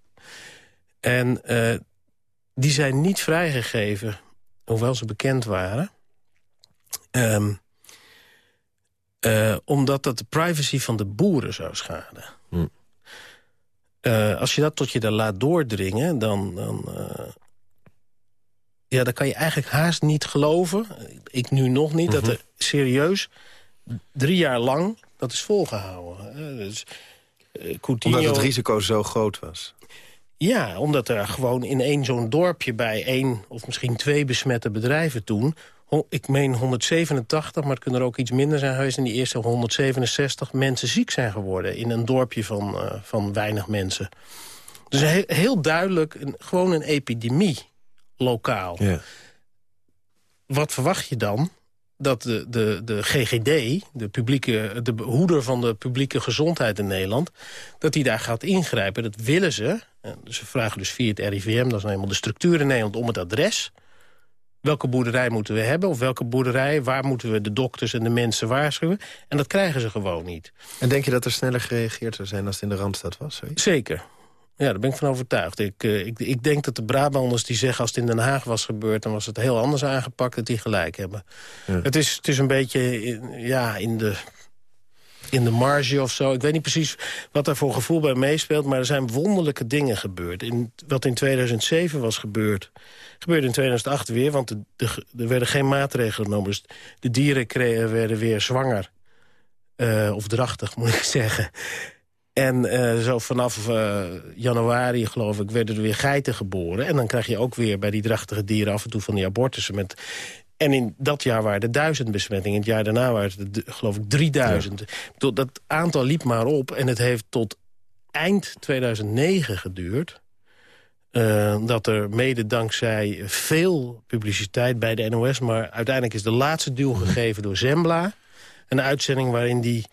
en uh, die zijn niet vrijgegeven, hoewel ze bekend waren. Um, uh, omdat dat de privacy van de boeren zou schaden. Hm. Uh, als je dat tot je daar laat doordringen, dan... dan ja, dan kan je eigenlijk haast niet geloven, ik nu nog niet... Mm -hmm. dat er serieus drie jaar lang dat is volgehouden. Dus, Coutinho... Omdat het risico zo groot was. Ja, omdat er gewoon in één zo'n dorpje bij één of misschien twee besmette bedrijven toen... ik meen 187, maar het kunnen er ook iets minder zijn geweest... in die eerste 167 mensen ziek zijn geworden... in een dorpje van, uh, van weinig mensen. Dus heel, heel duidelijk een, gewoon een epidemie, lokaal. Ja. Wat verwacht je dan? Dat de, de, de GGD, de, publieke, de hoeder van de publieke gezondheid in Nederland... dat die daar gaat ingrijpen. Dat willen ze. Dus ze vragen dus via het RIVM, dat is nou eenmaal de structuur in Nederland... om het adres. Welke boerderij moeten we hebben? Of welke boerderij? Waar moeten we de dokters en de mensen waarschuwen? En dat krijgen ze gewoon niet. En denk je dat er sneller gereageerd zou zijn als het in de Randstad was? Zoiets? Zeker. Ja, daar ben ik van overtuigd. Ik, uh, ik, ik denk dat de Brabanders die zeggen als het in Den Haag was gebeurd... dan was het heel anders aangepakt, dat die gelijk hebben. Ja. Het, is, het is een beetje in, ja, in, de, in de marge of zo. Ik weet niet precies wat daar voor gevoel bij meespeelt... maar er zijn wonderlijke dingen gebeurd. In, wat in 2007 was gebeurd, gebeurde in 2008 weer... want de, de, er werden geen maatregelen genomen. Dus de dieren kregen, werden weer zwanger. Uh, of drachtig, moet ik zeggen. En uh, zo vanaf uh, januari, geloof ik, werden er weer geiten geboren. En dan krijg je ook weer bij die drachtige dieren af en toe van die abortussen. Met... En in dat jaar waren er duizend besmettingen. In het jaar daarna waren het, geloof ik, 3000. Ja. Dat aantal liep maar op. En het heeft tot eind 2009 geduurd. Uh, dat er mede dankzij veel publiciteit bij de NOS... maar uiteindelijk is de laatste duw gegeven door Zembla. Een uitzending waarin die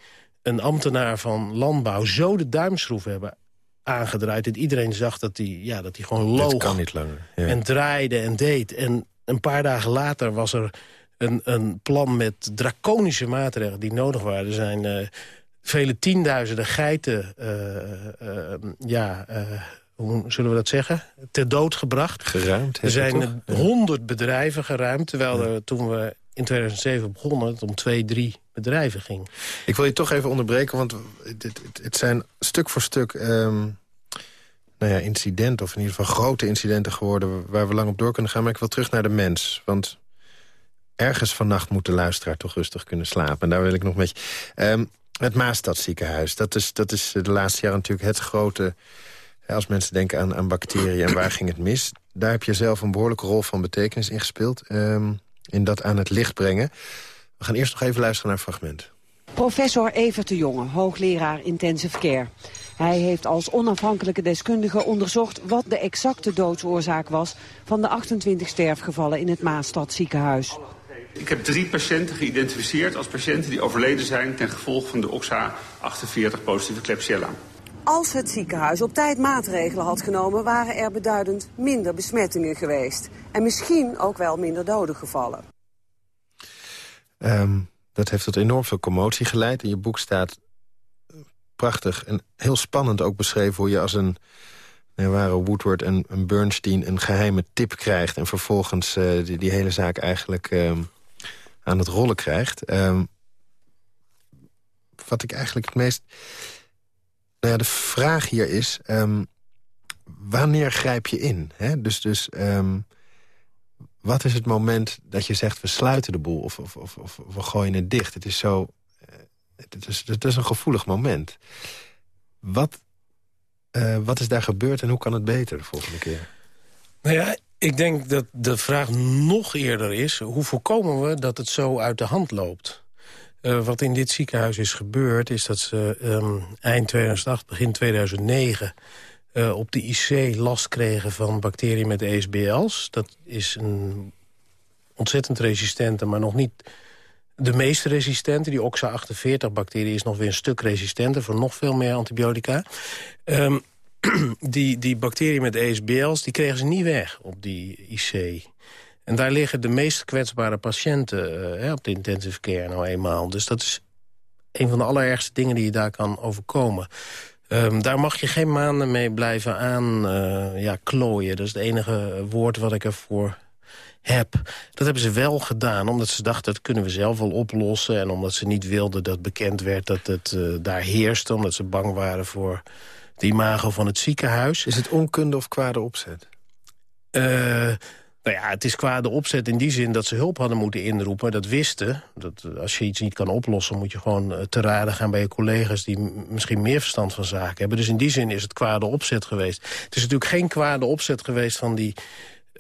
een ambtenaar van landbouw zo de duimschroef hebben aangedraaid... dat iedereen zag dat hij ja, dat gewoon loog kan niet langer. Ja. en draaide en deed. En een paar dagen later was er een, een plan met draconische maatregelen... die nodig waren. Er zijn uh, vele tienduizenden geiten uh, uh, ja, hoe zullen we dat zeggen, ter dood gebracht. Geruimd. Er zijn honderd bedrijven geruimd, terwijl er, toen we in 2007 begonnen... het om twee, drie bedrijven ging. Ik wil je toch even onderbreken, want het, het, zijn stuk voor stuk... Um, nou ja, incidenten, of in ieder geval grote incidenten geworden... waar we lang op door kunnen gaan. Maar ik wil terug naar de mens. Want ergens vannacht moet de luisteraar toch rustig kunnen slapen. En daar wil ik nog met je... Um, het Maastadziekenhuis, dat is, dat is de laatste jaren natuurlijk het grote... als mensen denken aan, aan bacteriën en waar ging het mis... daar heb je zelf een behoorlijke rol van betekenis in gespeeld... Um, in dat aan het licht brengen. We gaan eerst nog even luisteren naar een fragment. Professor Evert de Jonge, hoogleraar intensive care. Hij heeft als onafhankelijke deskundige onderzocht wat de exacte doodsoorzaak was van de 28 sterfgevallen in het Maastad ziekenhuis. Ik heb drie patiënten geïdentificeerd als patiënten die overleden zijn ten gevolge van de OXA 48 positieve Klebsiella. Als het ziekenhuis op tijd maatregelen had genomen... waren er beduidend minder besmettingen geweest. En misschien ook wel minder doden gevallen. Um, dat heeft tot enorm veel commotie geleid. In je boek staat prachtig en heel spannend ook beschreven... hoe je als een er waren Woodward en, Bernstein een geheime tip krijgt... en vervolgens uh, die, hele zaak eigenlijk uh, aan het rollen krijgt. Um, wat ik eigenlijk het meest nou ja, de vraag hier is, um, wanneer grijp je in? Hè? Dus, dus um, wat is het moment dat je zegt, we sluiten de boel of, of, of, of we gooien het dicht? Het is zo, eh, het is, het is een gevoelig moment. Wat, uh, wat is daar gebeurd en hoe kan het beter de volgende keer? Nou ja, ik denk dat de vraag nog eerder is... hoe voorkomen we dat het zo uit de hand loopt? Uh, wat in dit ziekenhuis is gebeurd... is dat ze um, eind 2008, begin 2009... Uh, op de IC last kregen van bacteriën met ESBL's. Dat is een ontzettend resistente, maar nog niet de meest resistente. Die OXA48-bacterie is nog weer een stuk resistenter... voor nog veel meer antibiotica. Um, die, die bacteriën met ESBL's die kregen ze niet weg op die IC. En daar liggen de meest kwetsbare patiënten uh, op de intensive care nou eenmaal. Dus dat is een van de allerergste dingen die je daar kan overkomen. Um, daar mag je geen maanden mee blijven aan uh, ja, klooien. Dat is het enige woord wat ik ervoor heb. Dat hebben ze wel gedaan, omdat ze dachten... dat kunnen we zelf wel oplossen. En omdat ze niet wilden dat bekend werd dat het uh, daar heerste. Omdat ze bang waren voor de imago van het ziekenhuis. Is het onkunde of kwade opzet? Uh, nou ja, het is qua de opzet in die zin dat ze hulp hadden moeten inroepen. Dat wisten. Dat als je iets niet kan oplossen, moet je gewoon eh, te raden gaan bij je collega's... die misschien meer verstand van zaken hebben. Dus in die zin is het kwade opzet geweest. Het is natuurlijk geen kwade opzet geweest van die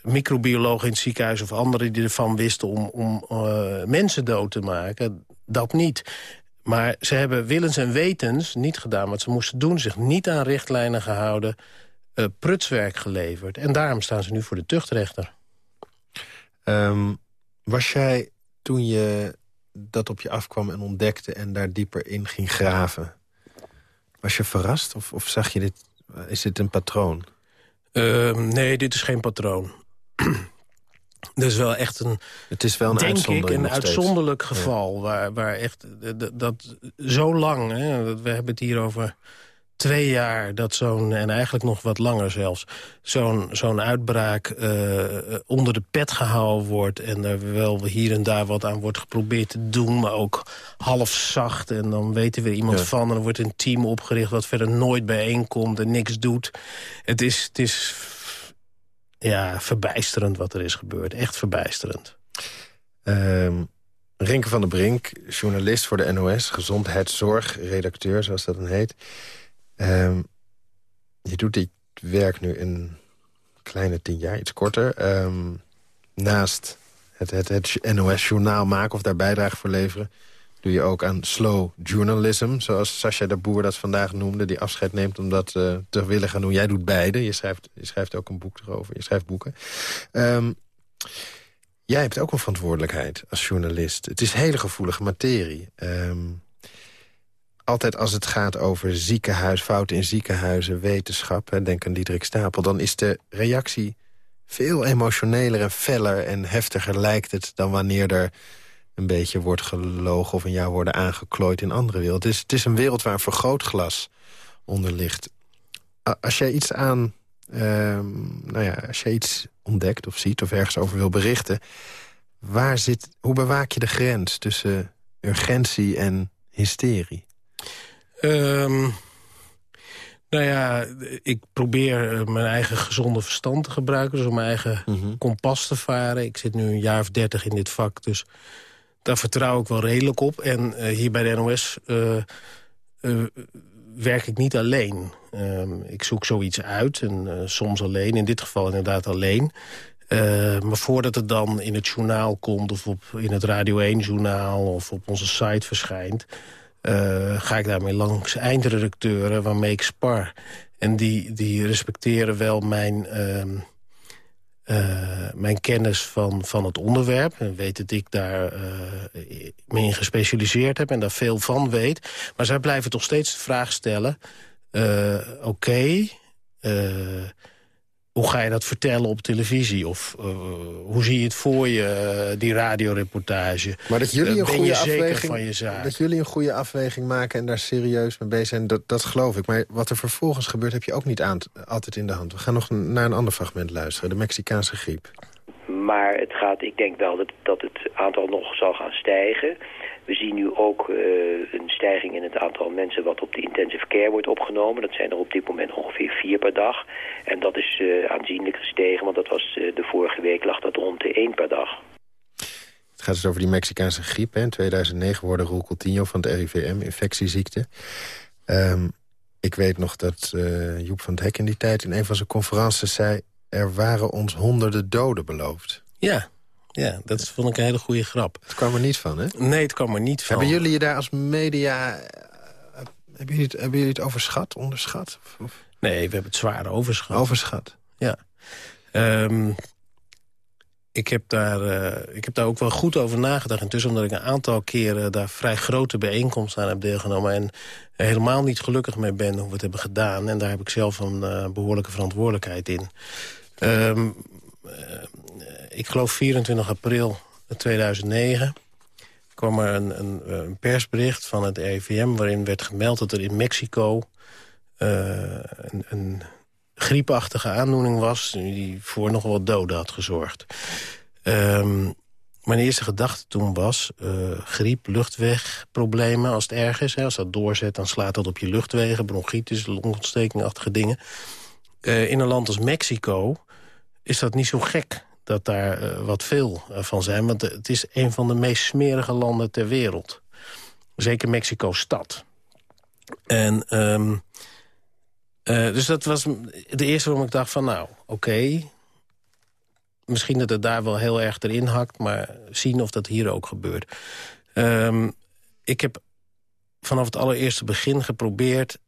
microbiologen in het ziekenhuis... of anderen die ervan wisten om, om uh, mensen dood te maken. Dat niet. Maar ze hebben willens en wetens niet gedaan wat ze moesten doen. Zich niet aan richtlijnen gehouden. Prutswerk geleverd. En daarom staan ze nu voor de tuchtrechter. Um, was jij toen je dat op je afkwam en ontdekte... en daar dieper in ging graven... was je verrast of, of zag je dit... is dit een patroon? Uh, nee, dit is geen patroon. Dat is wel echt een, het is wel een denk ik, een uitzonderlijk geval. Ja. Waar, waar echt dat, dat zo lang, hè, we hebben het hier over twee jaar dat zo'n, en eigenlijk nog wat langer zelfs... zo'n zo'n uitbraak uh, onder de pet gehouden wordt... en er wel hier en daar wat aan wordt geprobeerd te doen... maar ook half zacht en dan weten we iemand ja. van... en er wordt een team opgericht wat verder nooit bijeenkomt en niks doet. Het is, het is ja, verbijsterend wat er is gebeurd. Echt verbijsterend. Um, Rinke van der Brink, journalist voor de NOS... gezondheidszorgredacteur, zoals dat dan heet... Um, je doet dit werk nu een kleine tien jaar, iets korter. Um, naast het, het, het NOS-journaal maken of daar bijdrage voor leveren... doe je ook aan slow journalism, zoals Sascha de Boer dat vandaag noemde... die afscheid neemt om dat uh, te willen gaan doen. Jij doet beide, je schrijft, je schrijft ook een boek erover, je schrijft boeken. Um, jij hebt ook een verantwoordelijkheid als journalist. Het is hele gevoelige materie. Um, altijd als het gaat over ziekenhuis, fouten in ziekenhuizen, wetenschap... Hè, denk aan Diederik Stapel, dan is de reactie veel emotioneler en feller en heftiger lijkt het... dan wanneer er een beetje wordt gelogen of in jou worden aangeklooid in andere wereld. Het is, het is een wereld waar een vergrootglas onder ligt. Als jij iets aan Ehm, nou ja, als iets ontdekt of ziet of ergens over wil berichten... Waar zit, hoe bewaak je de grens tussen urgentie en hysterie? Um, nou ja, ik probeer eh, mijn eigen gezonde verstand te gebruiken. Dus om mijn eigen mhm. kompas te varen. Ik zit nu een jaar of dertig in dit vak, dus daar vertrouw ik wel redelijk op. En uh, hier bij de NOS uh, uh, werk ik niet alleen. Ehm, ik zoek zoiets uit, en soms alleen. In dit geval inderdaad alleen. maar voordat het dan in het journaal komt... of op, in het Radio 1-journaal of op onze site verschijnt... Uh, ga ik daarmee langs eindredacteuren waarmee ik spar. En die, die respecteren wel mijn, uh, uh, mijn kennis van, van het onderwerp. En weten dat ik daar mee in gespecialiseerd heb en daar veel van weet. Maar zij blijven toch steeds de vraag stellen... oké, hoe ga je dat vertellen op televisie? Of uh, hoe zie je het voor je, uh, die radioreportage? Maar dat jullie, uh, een goede afweging, dat jullie een goede afweging maken... en daar serieus mee bezig zijn, dat, dat geloof ik. Maar wat er vervolgens gebeurt, heb je ook niet aan, altijd in de hand. We gaan nog naar een ander fragment luisteren. De Mexicaanse griep. Maar het gaat, ik denk wel dat, dat het aantal nog zal gaan stijgen... We zien nu ook uh, een stijging in het aantal mensen wat op de intensive care wordt opgenomen. Dat zijn er op dit moment ongeveer vier per dag. En dat is uh, aanzienlijk gestegen, want dat was uh, de vorige week lag dat rond de één per dag. Het gaat dus over die Mexicaanse griep. Hè. In 2009 worden Roel Coutinho van het RIVM, infectieziekte. Um, ik weet nog dat Joep van het Hek in die tijd in een van zijn conferences zei... er waren ons honderden doden beloofd. Ja, ja, dat vond ik een hele goede grap. Het kwam er niet van, hè? Nee, het kwam er niet van. Hebben jullie je daar als media... Eh, hebben jullie het, hebben jullie het overschat, onderschat? Of? Nee, we hebben het zwaar overschat. Overschat? Ja. Um, ik, heb daar, uh, ik heb daar ook wel goed over nagedacht. Intussen omdat ik een aantal keren daar vrij grote bijeenkomsten aan heb deelgenomen... en helemaal niet gelukkig mee ben hoe we het hebben gedaan. En daar heb ik zelf een uh, behoorlijke verantwoordelijkheid in. Um, ik geloof 24 april 2009 kwam er een, een, een, persbericht van het RIVM... waarin werd gemeld dat er in Mexico uh, een, een, griepachtige aandoening was... die voor nog wel doden had gezorgd. Um, mijn eerste gedachte toen was uh, griep, luchtwegproblemen als het erg is. Hè, als dat doorzet, dan slaat dat op je luchtwegen, bronchitis, longontstekingachtige dingen. Uh, in een land als Mexico is dat niet zo gek dat daar uh, wat veel uh, van zijn. Want het is een van de meest smerige landen ter wereld. Zeker Mexico-stad. En uh, dus dat was de eerste waarom ik dacht van nou, oké. Misschien dat het daar wel heel erg erin hakt... maar zien of dat hier ook gebeurt. Um, ik heb vanaf het allereerste begin geprobeerd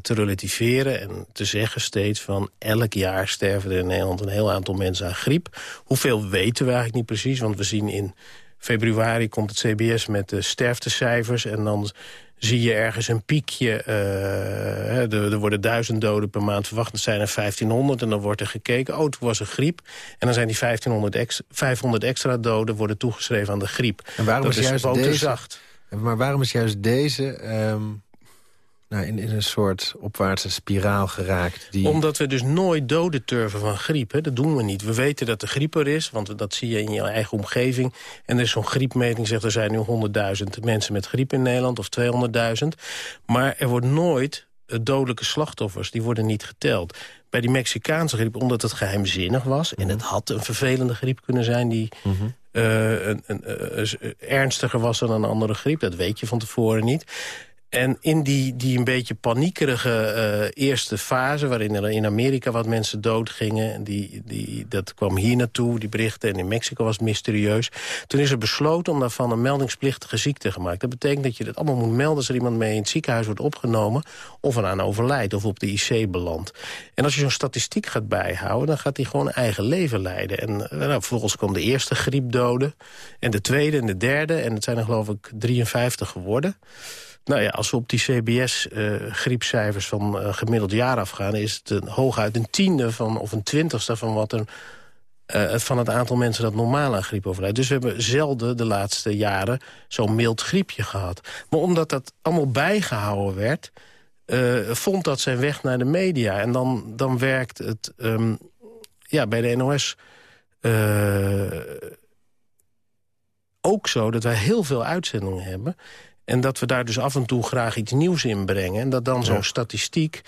te relativeren en te zeggen steeds van... elk jaar sterven er in Nederland een heel aantal mensen aan griep. Hoeveel weten we eigenlijk niet precies, want we zien in februari komt het CBS met de sterftecijfers... en dan zie je ergens een piekje. Uh, er, er, worden duizend doden per maand verwacht. Dat zijn er 1500 en dan wordt er gekeken. Oh, het was een griep. En dan zijn die 1500 ex, 500 extra doden worden toegeschreven aan de griep. En waarom dat is, juist deze, zacht. Maar waarom is juist deze... Um nou, in, in een soort opwaartse spiraal geraakt. Die... Omdat we dus nooit doden turven van griep. Hè? Dat doen we niet. We weten dat de griep er is, want dat zie je in je eigen omgeving. En er is zo'n griepmeting, zegt er zijn nu 100.000 mensen met griep in Nederland... of 200.000. Maar er wordt nooit eh, dodelijke slachtoffers, die worden niet geteld. Bij die Mexicaanse griep, omdat het geheimzinnig was... en het had een vervelende griep kunnen zijn die... Mhm. Uh, een, een, een, ernstiger was dan een andere griep. Dat weet je van tevoren niet. En in die, die een beetje paniekerige uh, eerste fase... waarin er in Amerika wat mensen doodgingen... Die, die, dat kwam hier naartoe, die berichten. En in Mexico was het mysterieus. Toen is er besloten om daarvan een meldingsplichtige ziekte gemaakt. Dat betekent dat je dat allemaal moet melden... als er iemand mee in het ziekenhuis wordt opgenomen... of eraan overlijdt of op de IC belandt. En als je zo'n statistiek gaat bijhouden... dan gaat hij gewoon eigen leven leiden. En uh, nou, vervolgens kwam de eerste griepdoden... en de tweede en de derde. En het zijn er geloof ik 53 geworden... Nou ja, als we op die CBS-griepcijfers uh, van uh, gemiddeld jaar afgaan... is het een, hooguit een tiende van, of een twintigste van wat er... Uh, van het aantal mensen dat normaal aan griep overlijdt. Dus we hebben zelden de laatste jaren zo'n mild griepje gehad. Maar omdat dat allemaal bijgehouden werd... vond dat zijn weg naar de media. En dan, dan werkt het ehm, ja, bij de NOS ook zo dat wij heel veel uitzendingen hebben... en dat we daar dus af en toe graag iets nieuws in brengen... en dat dan zo'n statistiek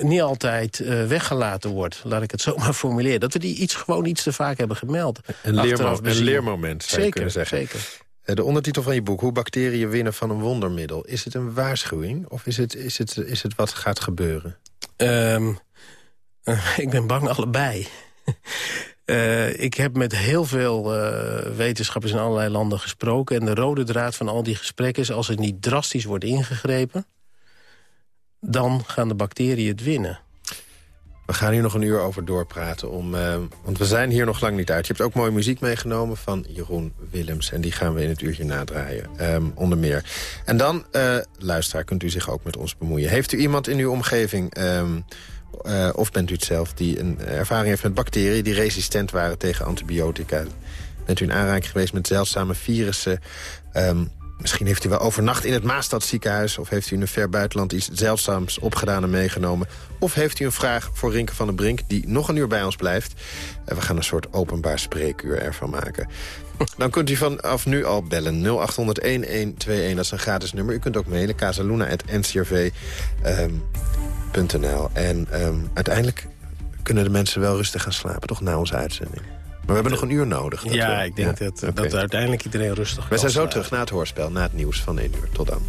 niet altijd uh, weggelaten wordt. Laat ik het zo maar formuleren. Dat we die iets gewoon iets te vaak hebben gemeld. Een, leermo een leermoment, zou zeker, je kunnen zeggen. Zeker. Eh, de ondertitel van je boek, Hoe bacteriën winnen van een wondermiddel. Is het een waarschuwing of is het, is het, is het wat gaat gebeuren? Um, ik ben bang allebei. Uh, ik heb met heel veel uh, wetenschappers in allerlei landen gesproken... en de rode draad van al die gesprekken is... als het niet drastisch wordt ingegrepen... dan gaan de bacteriën het winnen. We gaan hier nog een uur over doorpraten. Om, uh, want we zijn hier nog lang niet uit. Je hebt ook mooie muziek meegenomen van Jeroen Willems. En die gaan we in het uurtje nadraaien, onder meer. En dan, luisteraar, kunt u zich ook met ons bemoeien. Heeft u iemand in uw omgeving... uh, of bent u het zelf die een ervaring heeft met bacteriën... die resistent waren tegen antibiotica? Bent u in aanraking geweest met zeldzame virussen? Um, misschien heeft u wel overnacht in het Maastadziekenhuis... of heeft u in een ver buitenland iets zeldzaams opgedaan en meegenomen... of heeft u een vraag voor Rinke van den Brink... die nog een uur bij ons blijft. Uh, we gaan een soort openbaar spreekuur ervan maken. Dan kunt u vanaf nu al bellen. 0800-1121, dat is een gratis nummer. U kunt ook mailen, casaluna.ncrv. Um, en um, uiteindelijk kunnen de mensen wel rustig gaan slapen, toch na onze uitzending. Maar we hebben nog een uur nodig. Ja, we... ik denk ja? dat, okay. dat uiteindelijk iedereen rustig We zijn zo terug na het hoorspel, na het nieuws van 1 uur. Tot dan.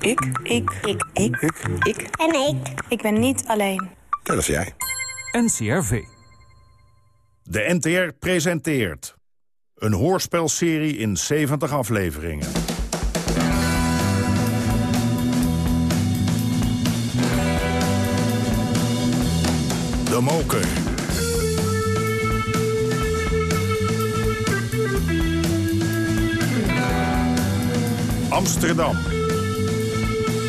Ik. Ik. Ik. Ik. Ik. Ik. En ik. Ik ben niet alleen. Dat is jij. NCRV. De NTR presenteert... Een hoorspelserie in 70 afleveringen. De Moker. Amsterdam.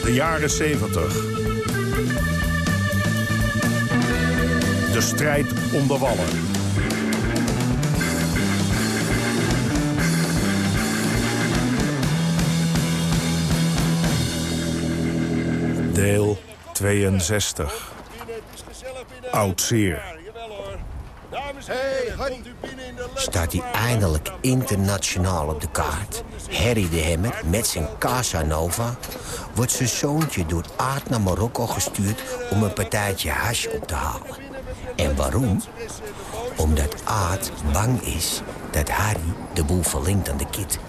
De jaren 70. De strijd om de wallen. Deel 62. Oud zeer. Staat hij eindelijk internationaal op de kaart. Harry de Hemmer met zijn Casanova... wordt zijn zoontje door Aard naar Marokko gestuurd... om een partijtje hash op te halen. En waarom? Omdat Aard bang is dat Harry de boel verlinkt aan de kit.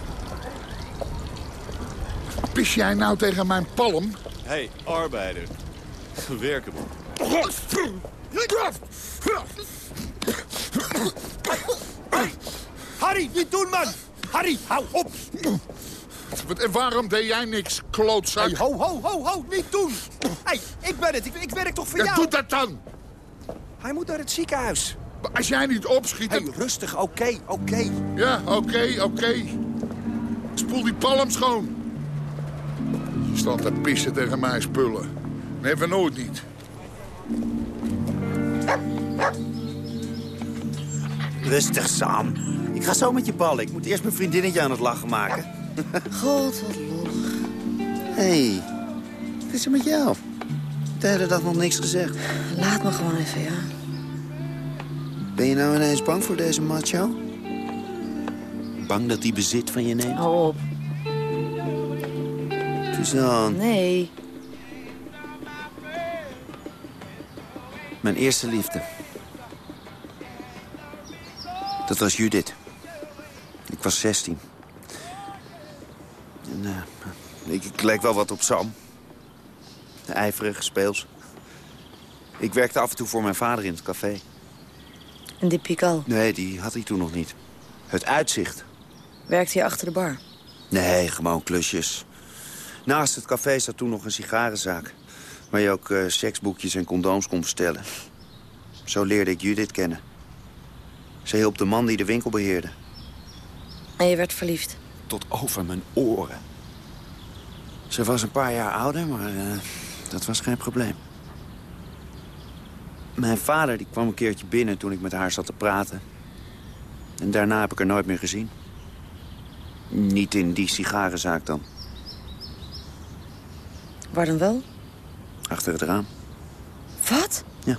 Pis jij nou tegen mijn palm? Hé, hey, arbeider. Werken man. Harry, niet doen, man! Harry, hou op! En waarom deed jij niks, klootzak? Hey, ho, ho, ho, ho, niet doen! Hé, hey, ik ben het, ik, ik werk toch voor ja, jou? doe dat dan! Hij moet naar het ziekenhuis. Maar als jij niet opschiet... Hé, hey, rustig, oké, okay, oké. Okay. Ja, oké, okay, oké. Spoel die palm schoon. Staat te pissen tegen mijn spullen. Nee, van nooit niet. Rustig, Sam. Ik ga zo met je ballen. Ik moet eerst mijn vriendinnetje aan het lachen maken. God, wat lollig. Hé, hey, wat is er met jou? De hele dag nog niks gezegd. Laat me gewoon even, ja. Ben je nou ineens bang voor deze macho? Bang dat hij bezit van je neemt? Hou op. Suzanne. Nee. Mijn eerste liefde. Dat was Judith. Ik was 16. En, uh, ik, ik leek wel wat op Sam. Ijverig, speels. Ik werkte af en toe voor mijn vader in het café. En die Pical? Nee, die had hij toen nog niet. Het uitzicht. Werkte hij achter de bar? Nee, gewoon klusjes. Naast het café zat toen nog een sigarenzaak. Waar je ook uh, seksboekjes en condooms kon bestellen. Zo leerde ik Judith kennen. Ze hielp de man die de winkel beheerde. En je werd verliefd? Tot over mijn oren. Ze was een paar jaar ouder, maar uh, dat was geen probleem. Mijn vader die kwam een keertje binnen toen ik met haar zat te praten. En daarna heb ik haar nooit meer gezien. Niet in die sigarenzaak dan. Waar dan wel? Achter het raam. Wat? Ja.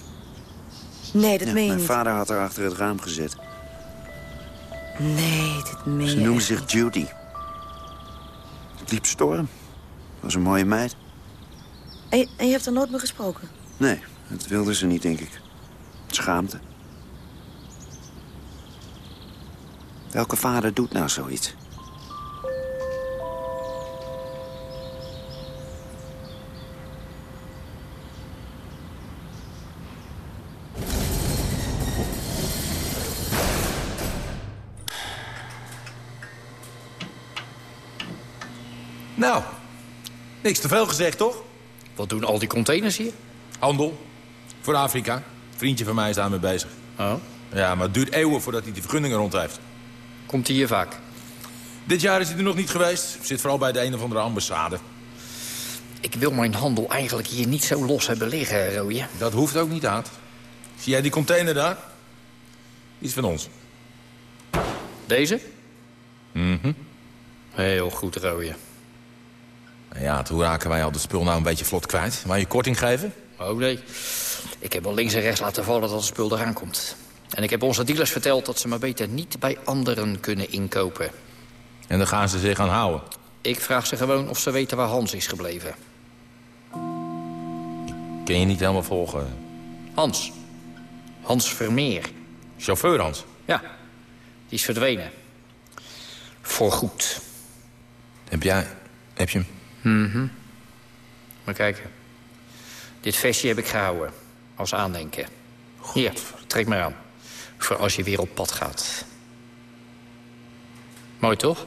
Nee, dat Ja, meen je mijn niet. vader had haar achter het raam gezet. Nee, dit meen Ze je noemde echt zich Judy. Het liep storm. Was een mooie meid. En je, en je hebt er nooit meer gesproken? Nee, dat wilde ze niet, denk ik. Schaamte. Welke vader doet nou zoiets? Niks te veel gezegd, toch? Wat doen al die containers hier? Handel. Voor Afrika. Vriendje van mij is daarmee bezig. Oh? Ja, maar het duurt eeuwen voordat hij die vergunningen rond heeft. Komt hij hier vaak? Dit jaar is hij er nog niet geweest. Zit vooral bij de een of andere ambassade. Ik wil mijn handel eigenlijk hier niet zo los hebben liggen, Rooie. Dat hoeft ook niet, Aad. Zie jij die container daar? Die is van ons. Deze? Mhm. Heel goed, Rooie. Ja, hoe raken wij al de spul nou een beetje vlot kwijt? Waar je korting geven? Oh nee. Ik heb wel links en rechts laten vallen dat het spul eraan komt. En ik heb onze dealers verteld dat ze maar beter niet bij anderen kunnen inkopen. En dan gaan ze zich aan houden. Ik vraag ze gewoon of ze weten waar Hans is gebleven. Kun je niet helemaal volgen. Hans. Hans Vermeer. Chauffeur Hans? Ja, die is verdwenen. Voorgoed. Heb jij... Heb je hem? Mhm. Maar kijken. Dit vestje heb ik gehouden. Als aandenken. Hier, trek maar aan. Voor als je weer op pad gaat. Mooi, toch?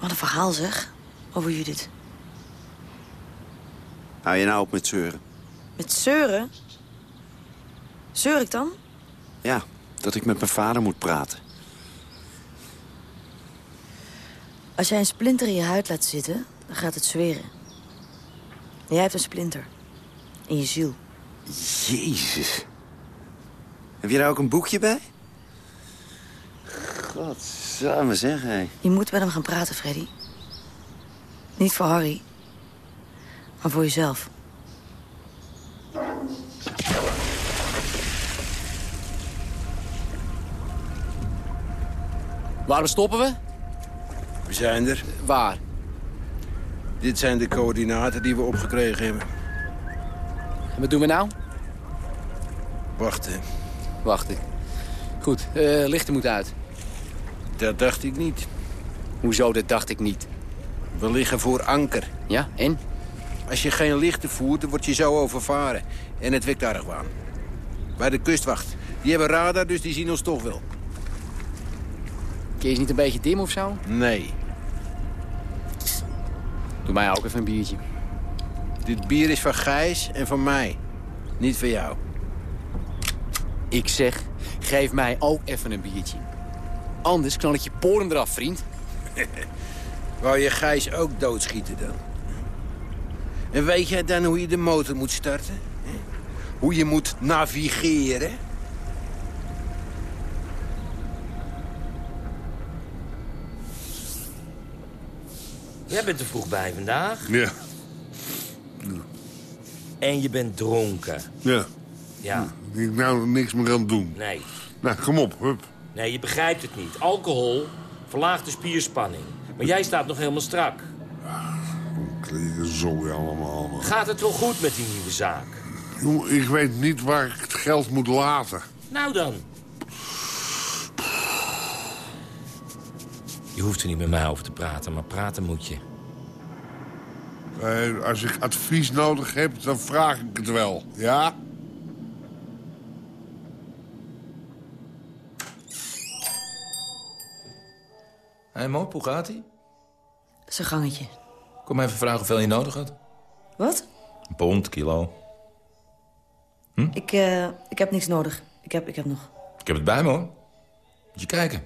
Wat een verhaal zeg, over Judith. Hou je nou op met zeuren? Met zeuren? Zeur ik dan? Ja, dat ik met mijn vader moet praten. Als jij een splinter in je huid laat zitten, dan gaat het zweren. Jij hebt een splinter. In je ziel. Jezus. Heb je daar ook een boekje bij? Godsamme zeg, hé. Je moet met hem gaan praten, Freddy. Niet voor Harry, maar voor jezelf. Waarom stoppen we? We zijn er. Waar? Dit zijn de coördinaten die we opgekregen hebben. En wat doen we nou? Wachten. Wachten. Goed, eh lichten moet uit. Dat dacht ik niet. Hoezo, dat dacht ik niet? We liggen voor anker. Ja, en? Als je geen lichten voert, dan word je zo overvaren. En het wekt argwaan. Bij de kustwacht. Die hebben radar, dus die zien ons toch wel. Je niet een beetje dim of zo? Nee. Doe mij ook even een biertje. Dit bier is van Gijs en van mij. Niet van jou. Ik zeg, geef mij ook even een biertje. Anders knal ik je poren eraf, vriend. Wou je Gijs ook doodschieten dan? En weet jij dan hoe je de motor moet starten? Hoe je moet navigeren? Jij bent er vroeg bij vandaag. Ja. En je bent dronken. Ja. Ja. Ik nou niks meer aan doen. Nee. Nou, kom op, hup. Nee, je begrijpt het niet. Alcohol verlaagt de spierspanning. Maar jij staat nog helemaal strak. Kleden zo allemaal. man. Gaat het wel goed met die nieuwe zaak? Ik weet niet waar ik het geld moet laten. Nou dan. Je hoeft er niet met mij over te praten, maar praten moet je. Eh, als ik advies nodig heb, dan vraag ik het wel. Ja? Hé, hey, Mop, hoe gaat ie? Dat is een gangetje. Kom even vragen hoeveel je nodig had. Wat? Een pond, kilo. Ik, eh, ik heb niks nodig. Ik heb, ik heb nog. Ik heb het bij me, hoor. Moet je kijken.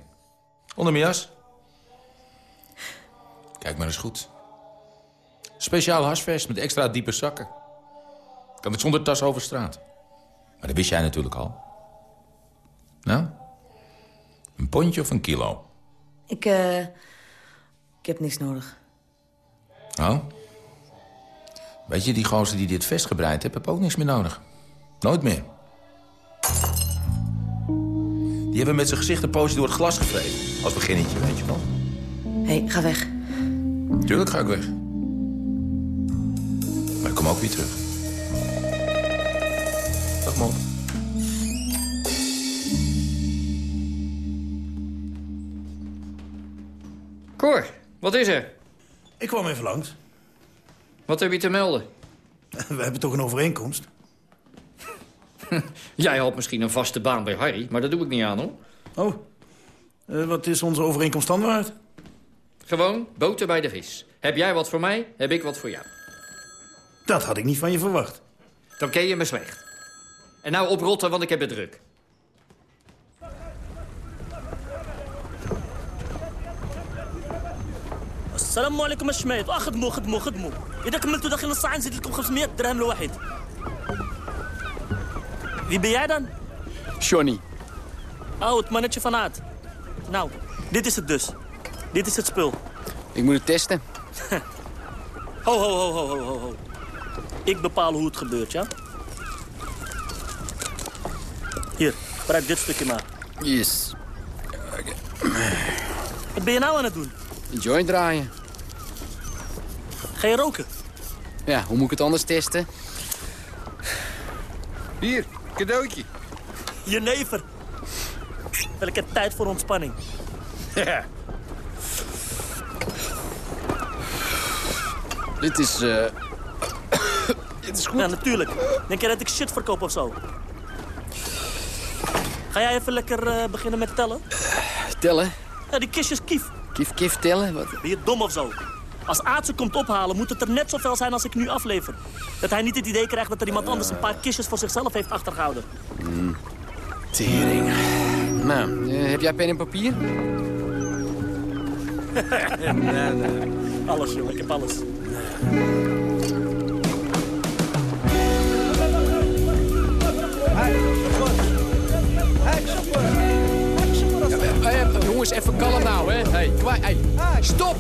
Onder mijn jas. Kijk maar eens goed. Speciaal hasvest met extra diepe zakken. Kan ik zonder tas over straat. Maar dat wist jij natuurlijk al. Nou? Een pondje of een kilo? Ik, eh... ik heb niks nodig. Oh? Weet je, die gozer die dit vest gebreid heeft, heb ook niks meer nodig. Nooit meer. Die hebben met zijn gezicht een poosje door het glas gevreven. Als beginnetje, weet je wel. Hé, hey, ga weg. Tuurlijk ga ik weg. Maar ik kom ook weer terug. Dag, Mop. Cor, wat is er? Ik kwam even langs. Wat heb je te melden? We hebben toch een overeenkomst? Jij had misschien een vaste baan bij Harry, maar dat doe ik niet aan, hoor. Oh, uh, wat is onze overeenkomst dan waard? Gewoon boter bij de vis. Heb jij wat voor mij, heb ik wat voor jou. Dat had ik niet van je verwacht. Dan ken je me slecht. En nou oprotten, want ik heb het druk. السلام عليكم الشمايت خدموا خدموا خدموا اذا كملتوا داخل الساعه نزيد لكم 500 درهم لواحد Wie ben jij dan? Johnny. Oh, het mannetje van Aard. Nou, dit is het dus. dit is het spul. Ik moet het testen. ho, ho, ho, ho, ho, ho, ho. Ik bepaal hoe het gebeurt, ja? Hier, gebruik dit stukje maar. Yes. Okay. Wat ben je nou aan het doen? Een joint draaien. Ga je roken? Ja, hoe moet ik het anders testen? Hier, cadeautje. Jenever. Welke tijd voor ontspanning. Ja. Dit is, eh... Uh... Dit is goed. Ja, natuurlijk. Denk je dat ik shit verkoop of zo? Ga jij even lekker uh, beginnen met tellen? Tellen? Ja, die kistjes kief. Kif, kif tellen? Wat? Ben je dom of zo? Als Aad ze komt ophalen, moet het er net zoveel zijn als ik nu aflever. Dat hij niet het idee krijgt dat er iemand anders een paar kistjes voor zichzelf heeft achtergehouden. Mm. Tering. Nou, uh, heb jij pen en papier? nee, nee. Alles, jongen. Ik heb alles. Hey, jongens, even kalm nou, hè. Hey, hey, stop!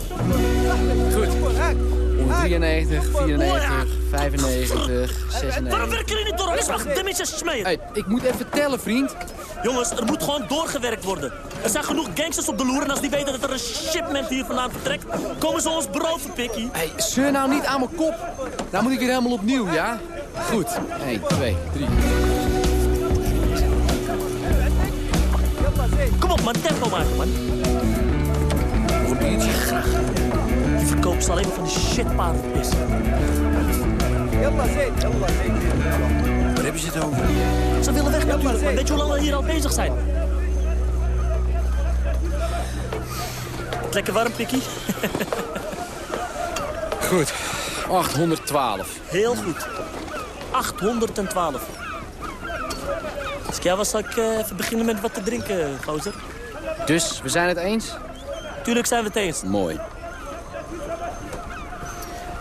Goed. 93, 94, 95, 96... Waarom werken jullie niet door? Alles wacht, de mensen smeden. Hey, ik moet even tellen, vriend. Jongens, er moet gewoon doorgewerkt worden. Er zijn genoeg gangsters op de loer en als die weten dat er een shipment hier vandaan vertrekt, komen ze ons beroven, Pikkie. Hey, zeur nou niet aan mijn kop. Nou moet ik weer helemaal opnieuw, ja? Goed. 1, 2, 3... man. Tempo maken, man. Nog een biertje? Graag. Die verkoopt ze alleen van die shitpaardenpis. Waar hebben ze het over? Ze willen weg natuurlijk, maar weet je hoe lang we hier al bezig zijn? Lekker warm, Pikkie. Goed. 812. Heel goed. 812. Als ik jou was, zou ik uh, even beginnen met wat te drinken, gozer. Dus, we zijn het eens? Tuurlijk zijn we het eens. Mooi.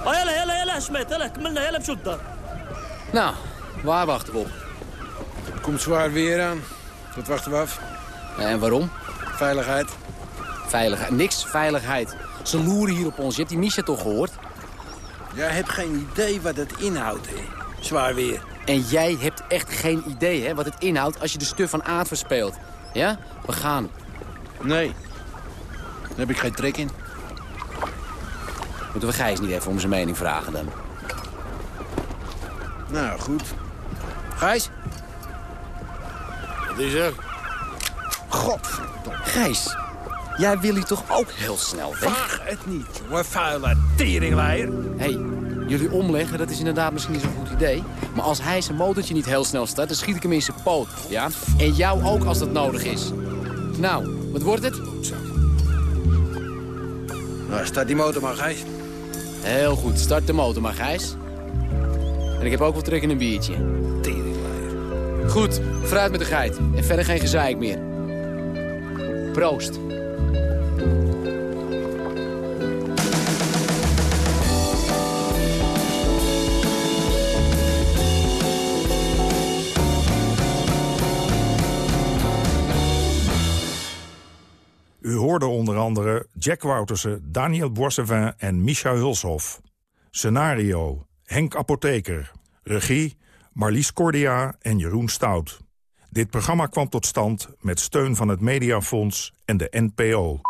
Oh, يلا يلا يلا شميت يلا كملنا يلا بشوت daar. Nou, waar wachten we op? Komt zwaar weer aan. Dat wachten we af. En waarom? Veiligheid. Veiligheid. Niks veiligheid. Ze loeren hier op ons. Je hebt die Misha toch gehoord? Jij hebt geen idee wat het inhoudt, hè. Zwaar weer. En jij hebt echt geen idee hè, wat het inhoudt als je de stuf van aard verspeelt. Ja? We gaan. Nee. Daar heb ik geen trek in. Moeten we Gijs niet even om zijn mening vragen dan? Nou, goed. Gijs? Wat is er? Godverdomme. Gijs, jij wil hier toch ook heel snel weg? Vraag het niet, jongen. Vuile teringleier. Hé, hey, jullie omleggen, dat is inderdaad misschien niet zo'n goed idee. Maar als hij zijn motortje niet heel snel start, dan schiet ik hem in zijn poot. Ja? En jou ook als dat nodig is. Nou, wat wordt het? Nou, start die motor maar, Gijs. Heel goed, start de motor maar, Gijs. En ik heb ook wel terug in een biertje. Goed, vooruit met de geit. En verder geen gezeik meer. Proost. Anderen Jack Woutersen, Daniel Boissevin en Micha Hulshoff. Scenario, Henk Apotheker. Regie, Marlies Cordia en Jeroen Stout. Dit programma kwam tot stand met steun van het Mediafonds en de NPO.